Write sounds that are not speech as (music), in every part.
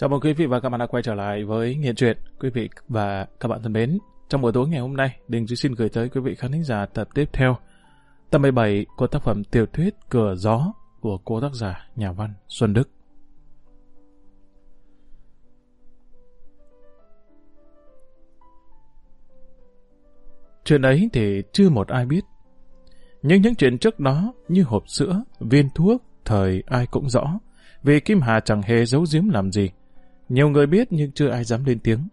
Chào mừng quý vị và các bạn đã quay trở lại với Nghiện Truyện. Quý vị và các bạn thân mến, trong buổi tối ngày hôm nay, Đình Duy xin gửi tới quý vị khán thính giả tập tiếp theo, tập 17 của tác phẩm tiểu thuyết Cửa Gió của cô tác giả nhà văn Xuân Đức. Chuyện ấy thì chưa một ai biết. Nhưng những chuyện trước đó như hộp sữa, viên thuốc, thời ai cũng rõ. Vì Kim Hà chẳng hề giấu giếm làm gì. Nhiều người biết nhưng chưa ai dám lên tiếng.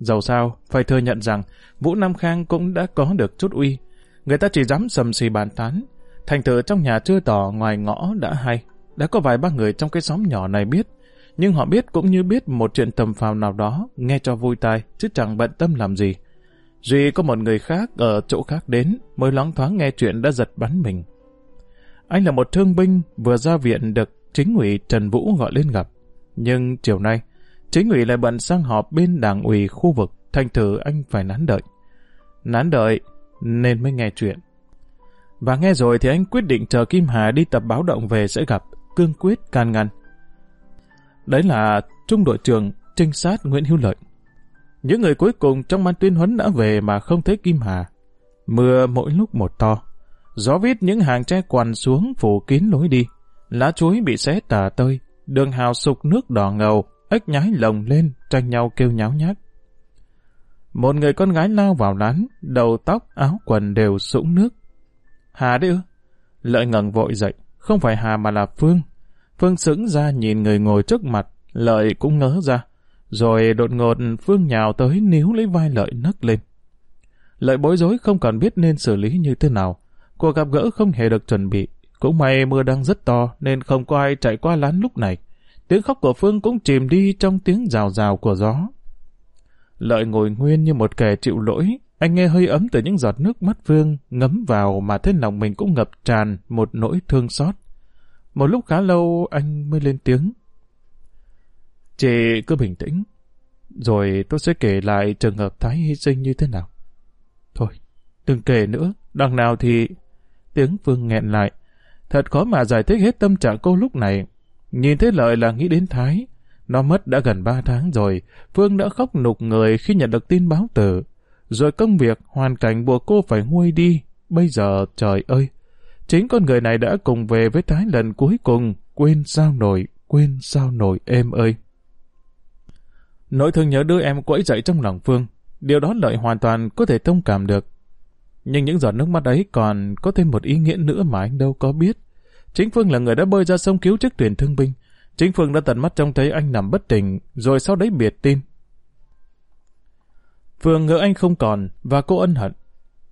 Dầu sao, phải thừa nhận rằng Vũ Nam Khang cũng đã có được chút uy. Người ta chỉ dám sầm xì bàn tán. Thành thử trong nhà chưa tỏ ngoài ngõ đã hay. Đã có vài ba người trong cái xóm nhỏ này biết. Nhưng họ biết cũng như biết một chuyện tầm phào nào đó, nghe cho vui tai, chứ chẳng bận tâm làm gì. Duy có một người khác ở chỗ khác đến, mới loáng thoáng nghe chuyện đã giật bắn mình. Anh là một thương binh vừa ra viện được chính ủy Trần Vũ gọi lên gặp. Nhưng chiều nay, chính ủy lại bận sang họp bên đảng ủy khu vực, thành thử anh phải nán đợi. Nán đợi nên mới nghe chuyện. Và nghe rồi thì anh quyết định chờ Kim Hà đi tập báo động về sẽ gặp, cương quyết can ngăn. Đấy là trung đội trưởng trinh sát Nguyễn Hữu Lợi. Những người cuối cùng trong ban tuyên huấn đã về mà không thấy Kim Hà. Mưa mỗi lúc một to. Gió vít những hàng tre quằn xuống phủ kín lối đi. Lá chuối bị xé tả tơi. Đường hào sục nước đỏ ngầu. Ếch nhái lồng lên, tranh nhau kêu nháo nhác. Một người con gái lao vào lán, đầu tóc, áo quần đều sũng nước. Hà đấy ư? Lợi ngẩng vội dậy, không phải Hà mà là Phương. Phương sững ra nhìn người ngồi trước mặt, Lợi cũng ngớ ra. Rồi đột ngột Phương nhào tới níu lấy vai Lợi nấc lên. Lợi bối rối không còn biết nên xử lý như thế nào. Cuộc gặp gỡ không hề được chuẩn bị. Cũng may mưa đang rất to nên không có ai chạy qua lán lúc này. Tiếng khóc của Phương cũng chìm đi trong tiếng rào rào của gió. Lợi ngồi nguyên như một kẻ chịu lỗi. Anh nghe hơi ấm từ những giọt nước mắt Phương ngấm vào mà thế lòng mình cũng ngập tràn một nỗi thương xót. Một lúc khá lâu anh mới lên tiếng. Chị cứ bình tĩnh, rồi tôi sẽ kể lại trường hợp Thái hy sinh như thế nào. Thôi, đừng kể nữa, đằng nào thì... Tiếng Phương nghẹn lại. Thật khó mà giải thích hết tâm trạng cô lúc này. Nhìn thấy lợi là nghĩ đến Thái. Nó mất đã gần ba tháng rồi. Phương đã khóc nục người khi nhận được tin báo tử. Rồi công việc, hoàn cảnh buộc cô phải nguôi đi. Bây giờ, trời ơi! Chính con người này đã cùng về với Thái lần cuối cùng. Quên sao nổi, quên sao nổi em ơi! Nỗi thương nhớ đưa em quẫy dậy trong lòng Phương. Điều đó lợi hoàn toàn có thể thông cảm được. Nhưng những giọt nước mắt ấy còn có thêm một ý nghĩa nữa mà anh đâu có biết. Chính Phương là người đã bơi ra sông cứu chiếc thuyền thương binh. Chính Phương đã tận mắt trông thấy anh nằm bất tỉnh, rồi sau đấy biệt tin. Phương ngỡ anh không còn, và cô ân hận.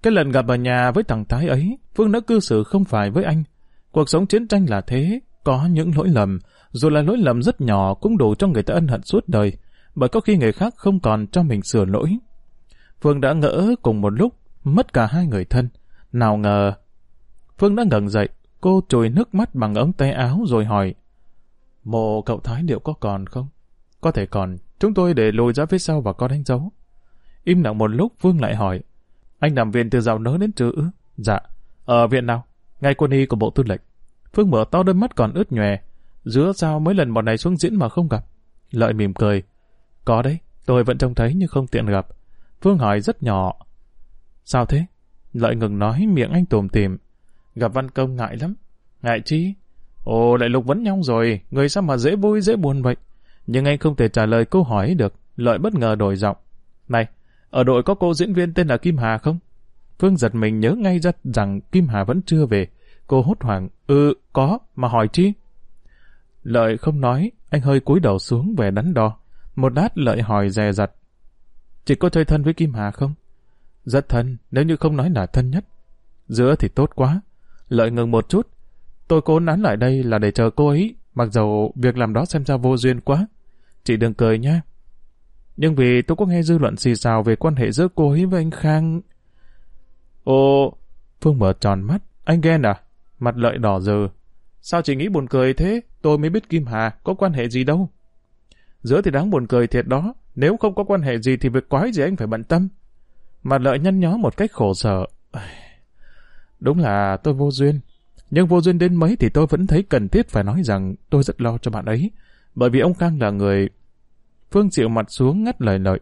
Cái lần gặp ở nhà với thằng Thái ấy, Phương đã cư xử không phải với anh. Cuộc sống chiến tranh là thế, có những lỗi lầm, dù là lỗi lầm rất nhỏ cũng đủ cho người ta ân hận suốt đời bởi có khi người khác không còn cho mình sửa lỗi. Phương đã ngỡ cùng một lúc, mất cả hai người thân. Nào ngờ... Phương đã ngẩng dậy, cô chùi nước mắt bằng ống tay áo rồi hỏi. Mộ cậu Thái liệu có còn không? Có thể còn, chúng tôi để lùi ra phía sau và có đánh dấu. Im lặng một lúc vương lại hỏi. Anh làm viện từ giàu nớ đến chữ ư? Dạ. Ở viện nào? Ngay quân y của bộ tư lệnh. Phương mở to đôi mắt còn ướt nhòe. Giữa sao mấy lần bọn này xuống diễn mà không gặp? Lợi mỉm cười. Có đấy, tôi vẫn trông thấy nhưng không tiện gặp. Phương hỏi rất nhỏ. Sao thế? Lợi ngừng nói miệng anh tùm tìm. Gặp văn công ngại lắm. Ngại chi? Ồ, lại lục vấn nhau rồi, người sao mà dễ vui dễ buồn vậy? Nhưng anh không thể trả lời câu hỏi được. Lợi bất ngờ đổi giọng. Này, ở đội có cô diễn viên tên là Kim Hà không? Phương giật mình nhớ ngay ra rằng Kim Hà vẫn chưa về. Cô hốt hoảng. Ừ, có, mà hỏi chi? Lợi không nói, anh hơi cúi đầu xuống về đắn đo. Một lát lợi hỏi dè dặt. Chị có chơi thân với Kim Hà không? Rất thân, nếu như không nói là thân nhất. Giữa thì tốt quá. Lợi ngừng một chút. Tôi cố nán lại đây là để chờ cô ấy, mặc dầu việc làm đó xem ra vô duyên quá. Chị đừng cười nhé. Nhưng vì tôi có nghe dư luận xì xào về quan hệ giữa cô ấy với anh Khang. Ồ, Phương mở tròn mắt. Anh ghen à? Mặt lợi đỏ dừ. Sao chị nghĩ buồn cười thế? Tôi mới biết Kim Hà có quan hệ gì đâu. Giữa thì đáng buồn cười thiệt đó, nếu không có quan hệ gì thì việc quái gì anh phải bận tâm. Mặt lợi nhăn nhó một cách khổ sở. Đúng là tôi vô duyên. Nhưng vô duyên đến mấy thì tôi vẫn thấy cần thiết phải nói rằng tôi rất lo cho bạn ấy. Bởi vì ông Khang là người... Phương chịu mặt xuống ngắt lời lợi.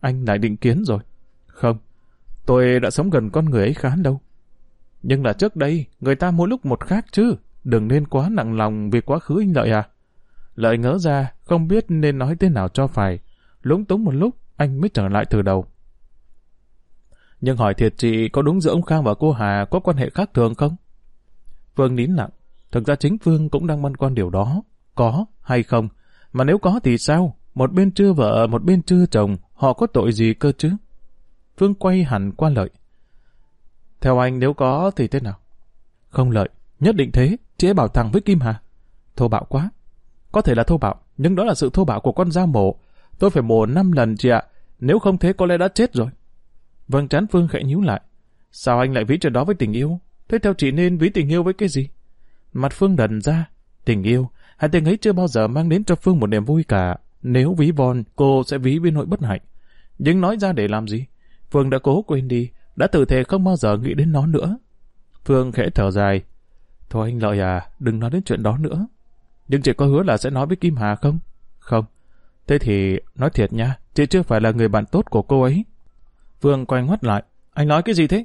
Anh lại định kiến rồi. Không, tôi đã sống gần con người ấy khá lâu. Nhưng là trước đây, người ta mỗi lúc một khác chứ. Đừng nên quá nặng lòng vì quá khứ anh Lợi à. Lợi ngỡ ra, không biết nên nói thế nào cho phải. Lúng túng một lúc, anh mới trở lại từ đầu. Nhưng hỏi thiệt chị có đúng giữa ông Khang và cô Hà có quan hệ khác thường không? Phương nín lặng. Thực ra chính Phương cũng đang băn khoăn điều đó. Có hay không? Mà nếu có thì sao? Một bên chưa vợ, một bên chưa chồng, họ có tội gì cơ chứ? Phương quay hẳn qua lợi. Theo anh nếu có thì thế nào? Không lợi, nhất định thế, chị ấy bảo thằng với Kim Hà. Thô bạo quá. Có thể là thô bạo, nhưng đó là sự thô bạo của con dao mổ. Tôi phải mổ năm lần chị ạ, nếu không thế có lẽ đã chết rồi. Vâng chán Phương khẽ nhíu lại. Sao anh lại ví chuyện đó với tình yêu? Thế theo chị nên ví tình yêu với cái gì? Mặt Phương đần ra. Tình yêu, hai tình ấy chưa bao giờ mang đến cho Phương một niềm vui cả. Nếu ví von, cô sẽ ví với nỗi bất hạnh. Nhưng nói ra để làm gì? Phương đã cố quên đi, đã tự thề không bao giờ nghĩ đến nó nữa. Phương khẽ thở dài. Thôi anh Lợi à, đừng nói đến chuyện đó nữa. Nhưng chị có hứa là sẽ nói với Kim Hà không? Không. Thế thì, nói thiệt nha, chị chưa phải là người bạn tốt của cô ấy. Phương quay ngoắt lại. Anh nói cái gì thế?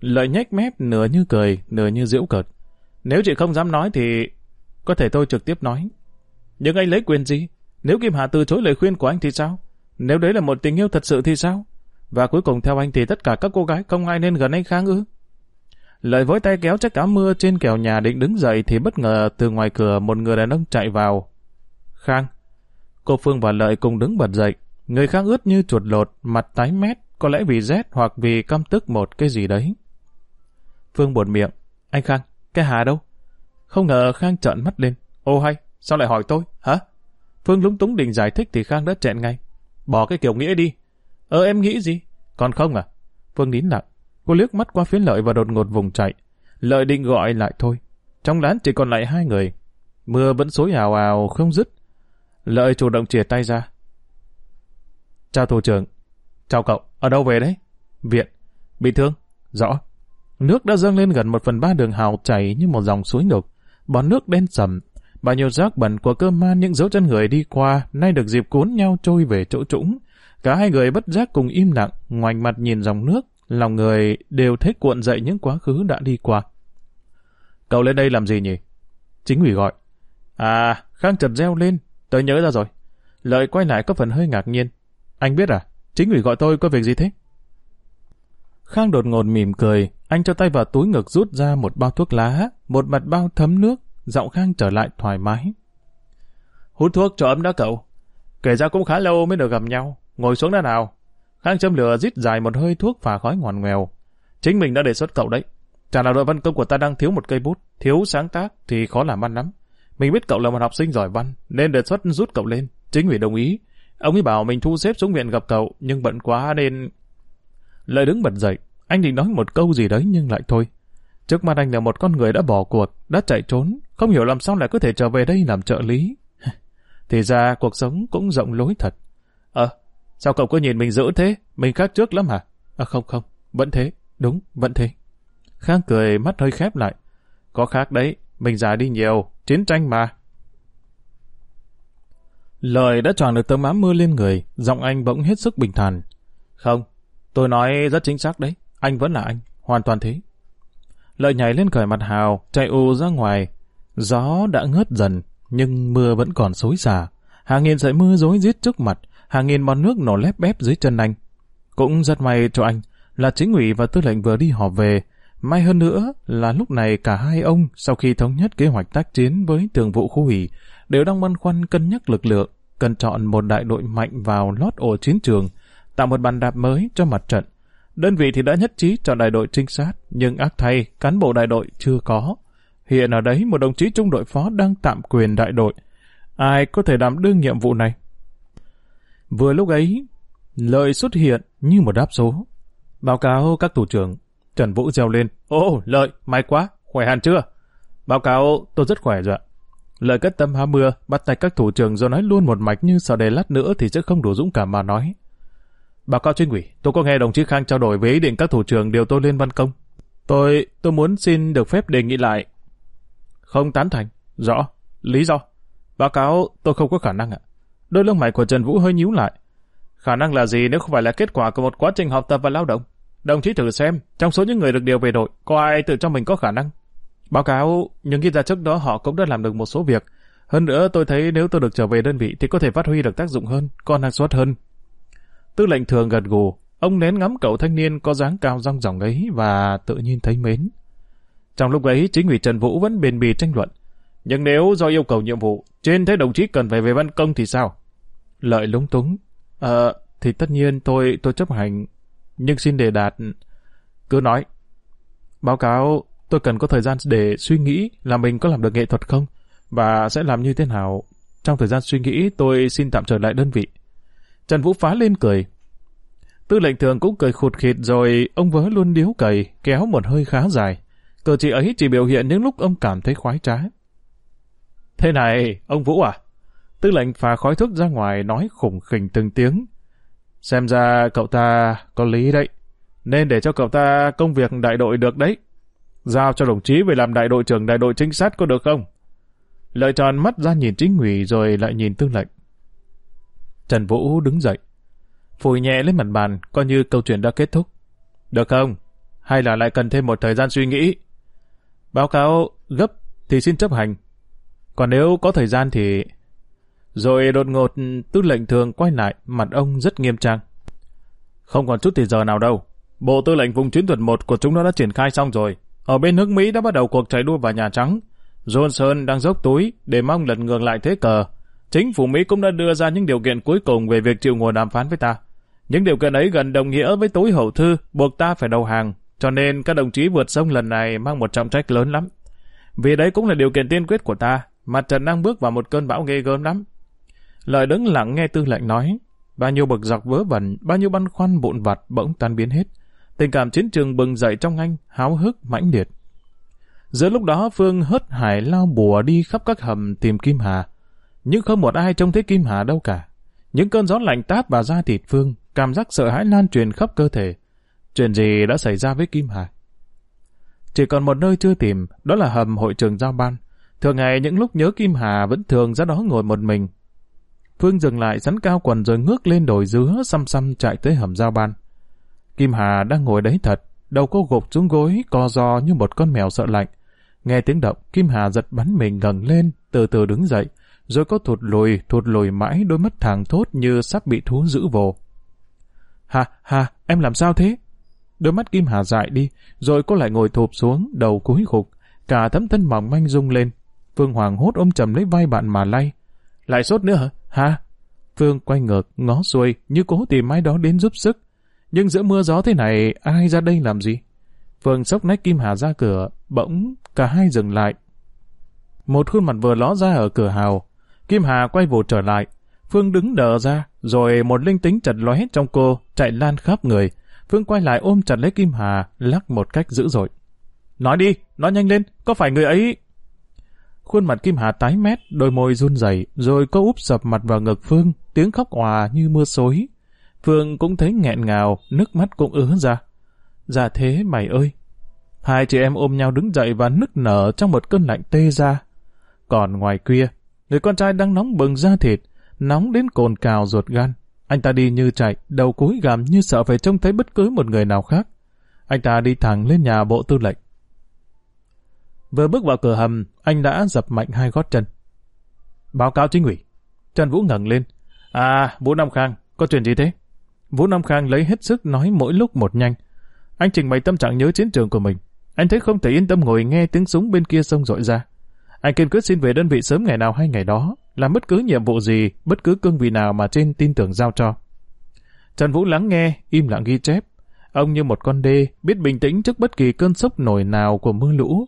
Lợi nhếch mép nửa như cười, nửa như giễu cợt. Nếu chị không dám nói thì có thể tôi trực tiếp nói. Nhưng anh lấy quyền gì? Nếu Kim Hà từ chối lời khuyên của anh thì sao? Nếu đấy là một tình yêu thật sự thì sao? Và cuối cùng theo anh thì tất cả các cô gái không ai nên gần anh Khang ư? Lợi với tay kéo chiếc áo mưa trên kèo nhà định đứng dậy thì bất ngờ từ ngoài cửa một người đàn ông chạy vào. Khang. Cô Phương và Lợi cùng đứng bật dậy. Người Khang ướt như chuột lột, mặt tái mét, có lẽ vì rét hoặc vì căm tức một cái gì đấy. Phương buồn miệng. Anh Khang, cái Hà đâu? Không ngờ Khang trợn mắt lên. Ô hay, sao lại hỏi tôi, hả? Phương lúng túng định giải thích thì Khang đã chẹn ngay. Bỏ cái kiểu nghĩa đi. Ờ em nghĩ gì? Còn không à? Phương nín lặng. Cô liếc mắt qua phía lợi và đột ngột vùng chạy. Lợi định gọi lại thôi. Trong lán chỉ còn lại hai người. Mưa vẫn xối ào ào không dứt. Lợi chủ động chìa tay ra. Chào thủ trưởng. Chào cậu, ở đâu về đấy? Viện. Bị thương? Rõ. Nước đã dâng lên gần một phần ba đường hào chảy như một dòng suối nục. Bọt nước đen sầm. Bao nhiêu rác bẩn của cơ man những dấu chân người đi qua nay được dịp cuốn nhau trôi về chỗ trũng. Cả hai người bất giác cùng im lặng, ngoảnh mặt nhìn dòng nước, lòng người đều thấy cuộn dậy những quá khứ đã đi qua. Cậu lên đây làm gì nhỉ? Chính ủy gọi. À, Khang chợt reo lên, tôi nhớ ra rồi. Lợi quay lại có phần hơi ngạc nhiên. Anh biết à, chính ủy gọi tôi có việc gì thế? Khang đột ngột mỉm cười, anh cho tay vào túi ngực rút ra một bao thuốc lá, một mặt bao thấm nước, giọng Khang trở lại thoải mái. Hút thuốc cho ấm đã cậu. Kể ra cũng khá lâu mới được gặp nhau. Ngồi xuống đã nào. Khang châm lửa rít dài một hơi thuốc phà khói ngoằn ngoèo. Chính mình đã đề xuất cậu đấy. Chả nào đội văn công của ta đang thiếu một cây bút, thiếu sáng tác thì khó làm ăn lắm. Mình biết cậu là một học sinh giỏi văn, nên đề xuất rút cậu lên. Chính ủy đồng ý. Ông ấy bảo mình thu xếp xuống viện gặp cậu, nhưng bận quá nên... Lợi đứng bật dậy, anh định nói một câu gì đấy nhưng lại thôi. Trước mặt anh là một con người đã bỏ cuộc, đã chạy trốn, không hiểu làm sao lại có thể trở về đây làm trợ lý. (laughs) Thì ra cuộc sống cũng rộng lối thật. Ờ, sao cậu cứ nhìn mình dữ thế? Mình khác trước lắm hả? À không không, vẫn thế, đúng, vẫn thế. Khang cười mắt hơi khép lại. Có khác đấy, mình già đi nhiều, chiến tranh mà. Lời đã tròn được tấm ám mưa lên người, giọng anh bỗng hết sức bình thản. Không, tôi nói rất chính xác đấy, anh vẫn là anh, hoàn toàn thế. Lợi nhảy lên cởi mặt hào, chạy ù ra ngoài. Gió đã ngớt dần, nhưng mưa vẫn còn xối xả. Hàng nghìn sợi mưa rối rít trước mặt, hàng nghìn bọt nước nổ lép bép dưới chân anh. Cũng rất may cho anh là chính ủy và tư lệnh vừa đi họp về. May hơn nữa là lúc này cả hai ông sau khi thống nhất kế hoạch tác chiến với thường vụ khu ủy đều đang băn khoăn cân nhắc lực lượng, cần chọn một đại đội mạnh vào lót ổ chiến trường, tạo một bàn đạp mới cho mặt trận. Đơn vị thì đã nhất trí chọn đại đội trinh sát, nhưng ác thay, cán bộ đại đội chưa có. Hiện ở đấy một đồng chí trung đội phó đang tạm quyền đại đội. Ai có thể đảm đương nhiệm vụ này? Vừa lúc ấy, lợi xuất hiện như một đáp số. Báo cáo các thủ trưởng. Trần Vũ reo lên. Ô, lợi, may quá, khỏe hẳn chưa? Báo cáo, tôi rất khỏe rồi ạ. Lợi cất tâm há mưa, bắt tay các thủ trưởng rồi nói luôn một mạch như sợ đề lát nữa thì sẽ không đủ dũng cảm mà nói. Báo cáo chính ủy, tôi có nghe đồng chí Khang trao đổi với ý định các thủ trưởng điều tôi lên văn công. Tôi, tôi muốn xin được phép đề nghị lại. Không tán thành. Rõ. Lý do. Báo cáo tôi không có khả năng ạ. đôi lông mày của Trần Vũ hơi nhíu lại. Khả năng là gì nếu không phải là kết quả của một quá trình học tập và lao động? Đồng chí thử xem, trong số những người được điều về đội, có ai tự cho mình có khả năng? Báo cáo, những khi ra trước đó họ cũng đã làm được một số việc. Hơn nữa tôi thấy nếu tôi được trở về đơn vị thì có thể phát huy được tác dụng hơn, có năng suất hơn. Tư lệnh thường gật gù, ông nén ngắm cậu thanh niên có dáng cao rong ròng ấy và tự nhiên thấy mến. Trong lúc ấy, chính ủy Trần Vũ vẫn bền bì tranh luận. Nhưng nếu do yêu cầu nhiệm vụ, trên thế đồng chí cần phải về văn công thì sao? Lợi lúng túng. Ờ, thì tất nhiên tôi tôi chấp hành. Nhưng xin đề đạt... Cứ nói. Báo cáo, tôi cần có thời gian để suy nghĩ là mình có làm được nghệ thuật không? Và sẽ làm như thế nào? Trong thời gian suy nghĩ, tôi xin tạm trở lại đơn vị. Trần Vũ phá lên cười. Tư lệnh thường cũng cười khụt khịt rồi ông vớ luôn điếu cầy, kéo một hơi khá dài. Cờ chỉ ấy chỉ biểu hiện những lúc ông cảm thấy khoái trá. Thế này, ông Vũ à? Tư lệnh phà khói thuốc ra ngoài nói khủng khỉnh từng tiếng. Xem ra cậu ta có lý đấy. Nên để cho cậu ta công việc đại đội được đấy. Giao cho đồng chí về làm đại đội trưởng đại đội trinh sát có được không? Lợi tròn mắt ra nhìn chính ủy rồi lại nhìn tư lệnh. Trần Vũ đứng dậy. Phủi nhẹ lên mặt bàn, coi như câu chuyện đã kết thúc. Được không? Hay là lại cần thêm một thời gian suy nghĩ? Báo cáo gấp thì xin chấp hành. Còn nếu có thời gian thì... Rồi đột ngột tư lệnh thường quay lại, mặt ông rất nghiêm trang. Không còn chút thì giờ nào đâu. Bộ tư lệnh vùng chiến thuật 1 của chúng nó đã triển khai xong rồi. Ở bên nước Mỹ đã bắt đầu cuộc chạy đua vào Nhà Trắng. Johnson đang dốc túi để mong lật ngược lại thế cờ. Chính phủ Mỹ cũng đã đưa ra những điều kiện cuối cùng về việc chịu ngồi đàm phán với ta. Những điều kiện ấy gần đồng nghĩa với tối hậu thư, buộc ta phải đầu hàng, cho nên các đồng chí vượt sông lần này mang một trọng trách lớn lắm. Vì đấy cũng là điều kiện tiên quyết của ta, mặt trận đang bước vào một cơn bão ghê gớm lắm. Lợi đứng lặng nghe tư lệnh nói, bao nhiêu bực dọc vớ vẩn, bao nhiêu băn khoăn bộn vặt bỗng tan biến hết. Tình cảm chiến trường bừng dậy trong anh, háo hức, mãnh liệt. Giữa lúc đó Phương hớt hải lao bùa đi khắp các hầm tìm Kim Hà. Nhưng không một ai trông thấy Kim Hà đâu cả. Những cơn gió lạnh táp vào da thịt Phương, cảm giác sợ hãi lan truyền khắp cơ thể. Chuyện gì đã xảy ra với Kim Hà? Chỉ còn một nơi chưa tìm, đó là hầm hội trường giao ban. Thường ngày những lúc nhớ Kim Hà vẫn thường ra đó ngồi một mình. Phương dừng lại sắn cao quần rồi ngước lên đồi dứa xăm xăm chạy tới hầm giao ban. Kim Hà đang ngồi đấy thật, đầu cô gục xuống gối, co giò như một con mèo sợ lạnh. Nghe tiếng động, Kim Hà giật bắn mình gần lên, từ từ đứng dậy, rồi có thụt lùi, thụt lùi mãi đôi mắt thẳng thốt như sắp bị thú giữ vồ. Hà, Hà, em làm sao thế? Đôi mắt Kim Hà dại đi, rồi cô lại ngồi thụp xuống, đầu cúi gục, cả thấm thân mỏng manh rung lên. Phương Hoàng hốt ôm chầm lấy vai bạn mà lay. Lại sốt nữa hả? Hà? Phương quay ngược, ngó xuôi, như cố tìm ai đó đến giúp sức. Nhưng giữa mưa gió thế này, ai ra đây làm gì? Phương sốc nách Kim Hà ra cửa, bỗng cả hai dừng lại. Một khuôn mặt vừa ló ra ở cửa hào. Kim Hà quay vụt trở lại. Phương đứng đờ ra, rồi một linh tính chật lóe trong cô, chạy lan khắp người. Phương quay lại ôm chặt lấy Kim Hà, lắc một cách dữ dội. Nói đi, nói nhanh lên, có phải người ấy... Khuôn mặt Kim Hà tái mét, đôi môi run rẩy, rồi cô úp sập mặt vào ngực Phương, tiếng khóc hòa như mưa xối. Phương cũng thấy nghẹn ngào, nước mắt cũng ứa ra. Dạ thế mày ơi! Hai chị em ôm nhau đứng dậy và nức nở trong một cơn lạnh tê ra. Còn ngoài kia, người con trai đang nóng bừng da thịt, nóng đến cồn cào ruột gan. Anh ta đi như chạy, đầu cúi gằm như sợ phải trông thấy bất cứ một người nào khác. Anh ta đi thẳng lên nhà bộ tư lệnh. Vừa bước vào cửa hầm, anh đã dập mạnh hai gót chân. Báo cáo chính ủy. Trần Vũ ngẩng lên. À, Vũ Nam Khang, có chuyện gì thế? Vũ Nam Khang lấy hết sức nói mỗi lúc một nhanh. Anh trình bày tâm trạng nhớ chiến trường của mình. Anh thấy không thể yên tâm ngồi nghe tiếng súng bên kia sông rội ra. Anh kiên quyết xin về đơn vị sớm ngày nào hay ngày đó, làm bất cứ nhiệm vụ gì, bất cứ cương vị nào mà trên tin tưởng giao cho. Trần Vũ lắng nghe, im lặng ghi chép. Ông như một con đê, biết bình tĩnh trước bất kỳ cơn sốc nổi nào của mưa lũ.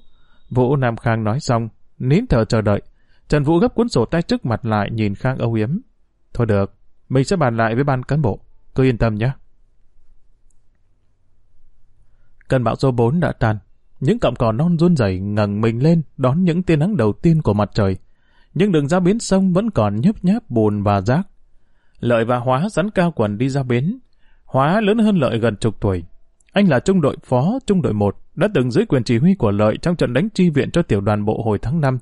Vũ Nam Khang nói xong, nín thở chờ đợi. Trần Vũ gấp cuốn sổ tay trước mặt lại nhìn Khang âu yếm. Thôi được, mình sẽ bàn lại với ban cán bộ. Cứ yên tâm nhé. Cơn bão số 4 đã tan. Những cọng cỏ non run rẩy ngẩng mình lên đón những tia nắng đầu tiên của mặt trời. Nhưng đường ra bến sông vẫn còn nhấp nháp bùn và rác. Lợi và Hóa sắn cao quần đi ra bến. Hóa lớn hơn Lợi gần chục tuổi. Anh là trung đội phó trung đội 1, đã từng dưới quyền chỉ huy của Lợi trong trận đánh chi viện cho tiểu đoàn bộ hồi tháng 5.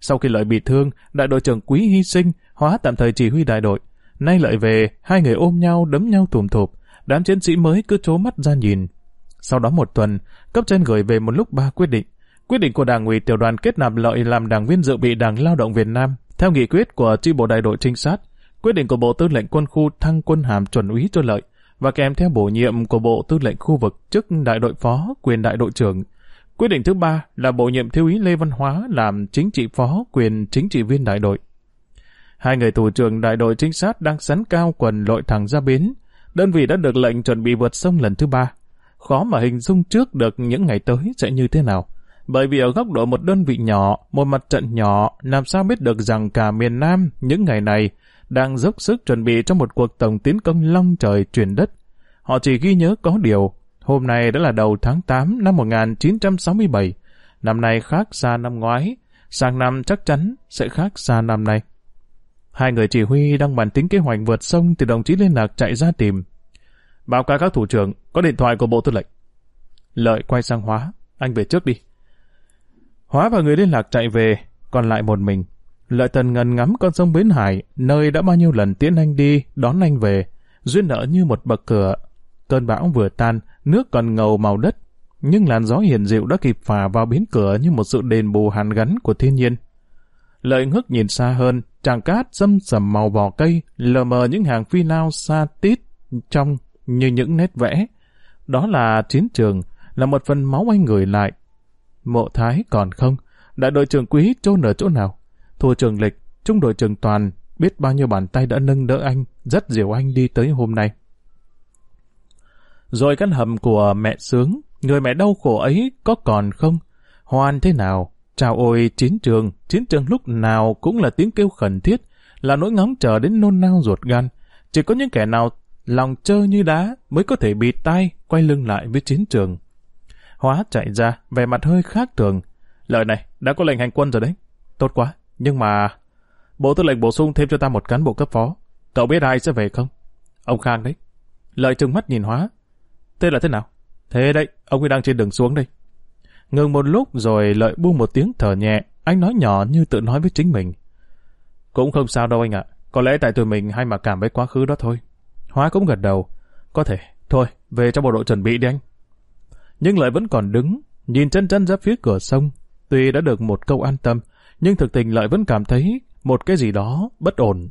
Sau khi Lợi bị thương, đại đội trưởng Quý hy sinh, Hóa tạm thời chỉ huy đại đội. Nay lợi về, hai người ôm nhau đấm nhau tùm thụp. Đám chiến sĩ mới cứ trố mắt ra nhìn. Sau đó một tuần, cấp trên gửi về một lúc ba quyết định. Quyết định của Đảng ủy tiểu đoàn kết nạp lợi làm đảng viên dự bị Đảng Lao động Việt Nam theo nghị quyết của chi bộ đại đội trinh sát. Quyết định của Bộ Tư lệnh Quân khu thăng quân hàm chuẩn úy cho lợi và kèm theo bổ nhiệm của Bộ Tư lệnh khu vực chức đại đội phó, quyền đại đội trưởng. Quyết định thứ ba là bổ nhiệm thiếu úy Lê Văn Hóa làm chính trị phó, quyền chính trị viên đại đội. Hai người thủ trưởng đại đội trinh sát đang sắn cao quần lội thẳng ra bến. Đơn vị đã được lệnh chuẩn bị vượt sông lần thứ ba. Khó mà hình dung trước được những ngày tới sẽ như thế nào. Bởi vì ở góc độ một đơn vị nhỏ, một mặt trận nhỏ, làm sao biết được rằng cả miền Nam những ngày này đang dốc sức chuẩn bị cho một cuộc tổng tiến công long trời chuyển đất. Họ chỉ ghi nhớ có điều, hôm nay đã là đầu tháng 8 năm 1967, năm nay khác xa năm ngoái, sang năm chắc chắn sẽ khác xa năm nay. Hai người chỉ huy đang bàn tính kế hoạch vượt sông thì đồng chí liên lạc chạy ra tìm. Báo cáo các thủ trưởng, có điện thoại của Bộ Tư lệnh. Lợi quay sang Hóa, anh về trước đi. Hóa và người liên lạc chạy về, còn lại một mình. Lợi tần ngần ngắm con sông Bến Hải, nơi đã bao nhiêu lần tiễn anh đi, đón anh về, duyên nợ như một bậc cửa. Cơn bão vừa tan, nước còn ngầu màu đất, nhưng làn gió hiền dịu đã kịp phà vào bến cửa như một sự đền bù hàn gắn của thiên nhiên. Lợi ngước nhìn xa hơn, tràng cát xâm sầm màu vỏ cây, lờ mờ những hàng phi lao xa tít trong như những nét vẽ. Đó là chiến trường, là một phần máu anh người lại. Mộ thái còn không, đại đội trưởng quý chôn ở chỗ nào? thua trường lịch, trung đội trưởng toàn, biết bao nhiêu bàn tay đã nâng đỡ anh, rất dìu anh đi tới hôm nay. Rồi căn hầm của mẹ sướng, người mẹ đau khổ ấy có còn không? Hoan thế nào? Chào ôi chiến trường, chiến trường lúc nào cũng là tiếng kêu khẩn thiết, là nỗi ngóng chờ đến nôn nao ruột gan. Chỉ có những kẻ nào lòng trơ như đá mới có thể bị tay quay lưng lại với chiến trường. Hóa chạy ra, vẻ mặt hơi khác thường. lời này, đã có lệnh hành quân rồi đấy. Tốt quá, nhưng mà... Bộ tư lệnh bổ sung thêm cho ta một cán bộ cấp phó. Cậu biết ai sẽ về không? Ông Khang đấy. Lợi trừng mắt nhìn Hóa. Thế là thế nào? Thế đấy, ông ấy đang trên đường xuống đây. Ngừng một lúc rồi Lợi buông một tiếng thở nhẹ. Anh nói nhỏ như tự nói với chính mình. Cũng không sao đâu anh ạ. Có lẽ tại tụi mình hay mà cảm với quá khứ đó thôi. Hóa cũng gật đầu. Có thể. Thôi, về cho bộ đội chuẩn bị đi anh. Nhưng Lợi vẫn còn đứng, nhìn chân chân ra phía cửa sông. Tuy đã được một câu an tâm, nhưng thực tình Lợi vẫn cảm thấy một cái gì đó bất ổn.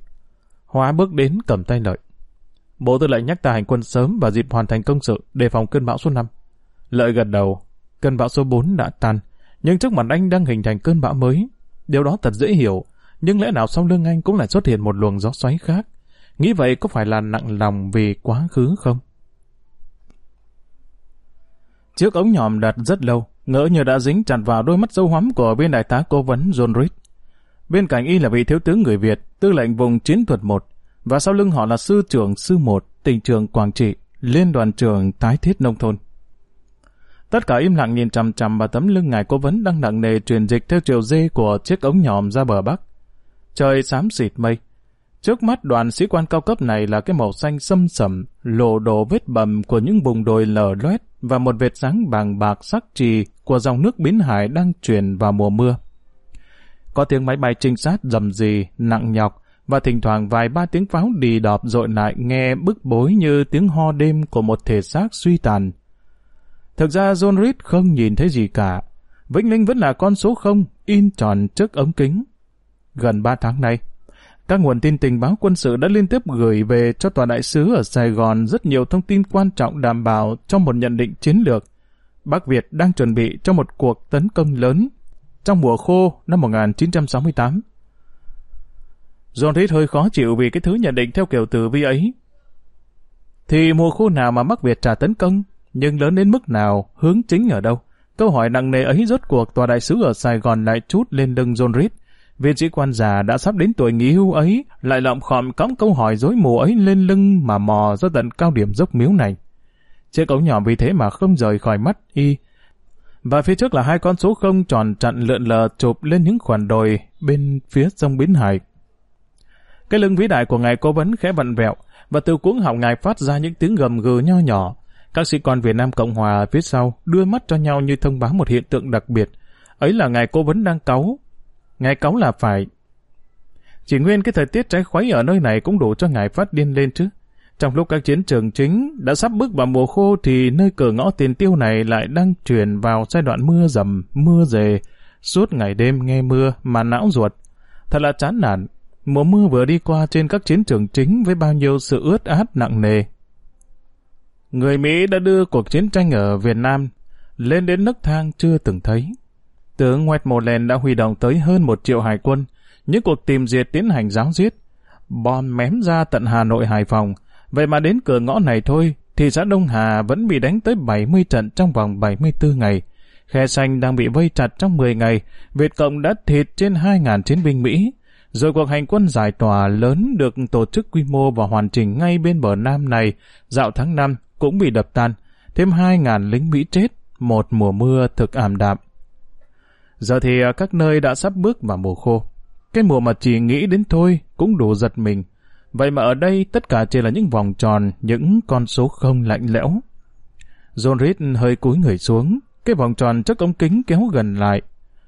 Hóa bước đến cầm tay Lợi. Bộ tư lệnh nhắc ta hành quân sớm và dịp hoàn thành công sự đề phòng cơn bão số 5. Lợi gật đầu, cơn bão số 4 đã tan, nhưng trước mặt anh đang hình thành cơn bão mới. Điều đó thật dễ hiểu, nhưng lẽ nào sau lưng anh cũng lại xuất hiện một luồng gió xoáy khác? Nghĩ vậy có phải là nặng lòng vì quá khứ không? Chiếc ống nhòm đặt rất lâu, ngỡ như đã dính chặt vào đôi mắt sâu hoắm của viên đại tá cố vấn John Reed. Bên cạnh y là vị thiếu tướng người Việt, tư lệnh vùng chiến thuật 1, và sau lưng họ là sư trưởng sư 1, tỉnh trường Quảng Trị, liên đoàn trưởng tái thiết nông thôn. Tất cả im lặng nhìn chằm chằm vào tấm lưng ngài cố vấn đang nặng nề truyền dịch theo chiều dê của chiếc ống nhòm ra bờ bắc. Trời xám xịt mây. Trước mắt đoàn sĩ quan cao cấp này là cái màu xanh sâm sầm, lộ đồ vết bầm của những vùng đồi lở loét và một vệt sáng vàng bạc sắc trì của dòng nước biến hải đang chuyển vào mùa mưa. Có tiếng máy bay trinh sát dầm dì, nặng nhọc, và thỉnh thoảng vài ba tiếng pháo đi đọp dội lại nghe bức bối như tiếng ho đêm của một thể xác suy tàn. Thực ra John Reed không nhìn thấy gì cả. Vĩnh Linh vẫn là con số không, in tròn trước ống kính. Gần ba tháng nay, các nguồn tin tình báo quân sự đã liên tiếp gửi về cho tòa đại sứ ở Sài Gòn rất nhiều thông tin quan trọng đảm bảo cho một nhận định chiến lược. Bắc Việt đang chuẩn bị cho một cuộc tấn công lớn trong mùa khô năm 1968. John Reed hơi khó chịu vì cái thứ nhận định theo kiểu tử vi ấy. Thì mùa khô nào mà Bắc Việt trả tấn công, nhưng lớn đến mức nào, hướng chính ở đâu? Câu hỏi nặng nề ấy rốt cuộc tòa đại sứ ở Sài Gòn lại chút lên lưng John Reed. Viên sĩ quan già đã sắp đến tuổi nghỉ hưu ấy, lại lọm khọm cõng câu hỏi dối mù ấy lên lưng mà mò ra tận cao điểm dốc miếu này. Chiếc ống nhỏ vì thế mà không rời khỏi mắt y. Và phía trước là hai con số không tròn chặn lượn lờ chụp lên những khoản đồi bên phía sông Bến Hải. Cái lưng vĩ đại của ngài cố vấn khẽ vặn vẹo, và từ cuống họng ngài phát ra những tiếng gầm gừ nho nhỏ. Các sĩ quan Việt Nam Cộng Hòa phía sau đưa mắt cho nhau như thông báo một hiện tượng đặc biệt. Ấy là ngài cố vấn đang cáu. Ngài cáu là phải. Chỉ nguyên cái thời tiết trái khuấy ở nơi này cũng đủ cho ngài phát điên lên chứ. Trong lúc các chiến trường chính đã sắp bước vào mùa khô thì nơi cửa ngõ tiền tiêu này lại đang chuyển vào giai đoạn mưa dầm, mưa dề. Suốt ngày đêm nghe mưa mà não ruột. Thật là chán nản. Mùa mưa vừa đi qua trên các chiến trường chính với bao nhiêu sự ướt át nặng nề. Người Mỹ đã đưa cuộc chiến tranh ở Việt Nam lên đến nấc thang chưa từng thấy. Tướng Westmoreland đã huy động tới hơn một triệu hải quân, những cuộc tìm diệt tiến hành giáo giết. Bom mém ra tận Hà Nội Hải Phòng, vậy mà đến cửa ngõ này thôi, thị xã Đông Hà vẫn bị đánh tới 70 trận trong vòng 74 ngày. Khe xanh đang bị vây chặt trong 10 ngày, Việt Cộng đã thịt trên 2.000 chiến binh Mỹ. Rồi cuộc hành quân giải tỏa lớn được tổ chức quy mô và hoàn chỉnh ngay bên bờ Nam này, dạo tháng 5 cũng bị đập tan. Thêm 2.000 lính Mỹ chết, một mùa mưa thực ảm đạm. Giờ thì à, các nơi đã sắp bước vào mùa khô. Cái mùa mà chỉ nghĩ đến thôi cũng đủ giật mình. Vậy mà ở đây tất cả chỉ là những vòng tròn, những con số không lạnh lẽo. John Reed hơi cúi người xuống, cái vòng tròn trước ống kính kéo gần lại.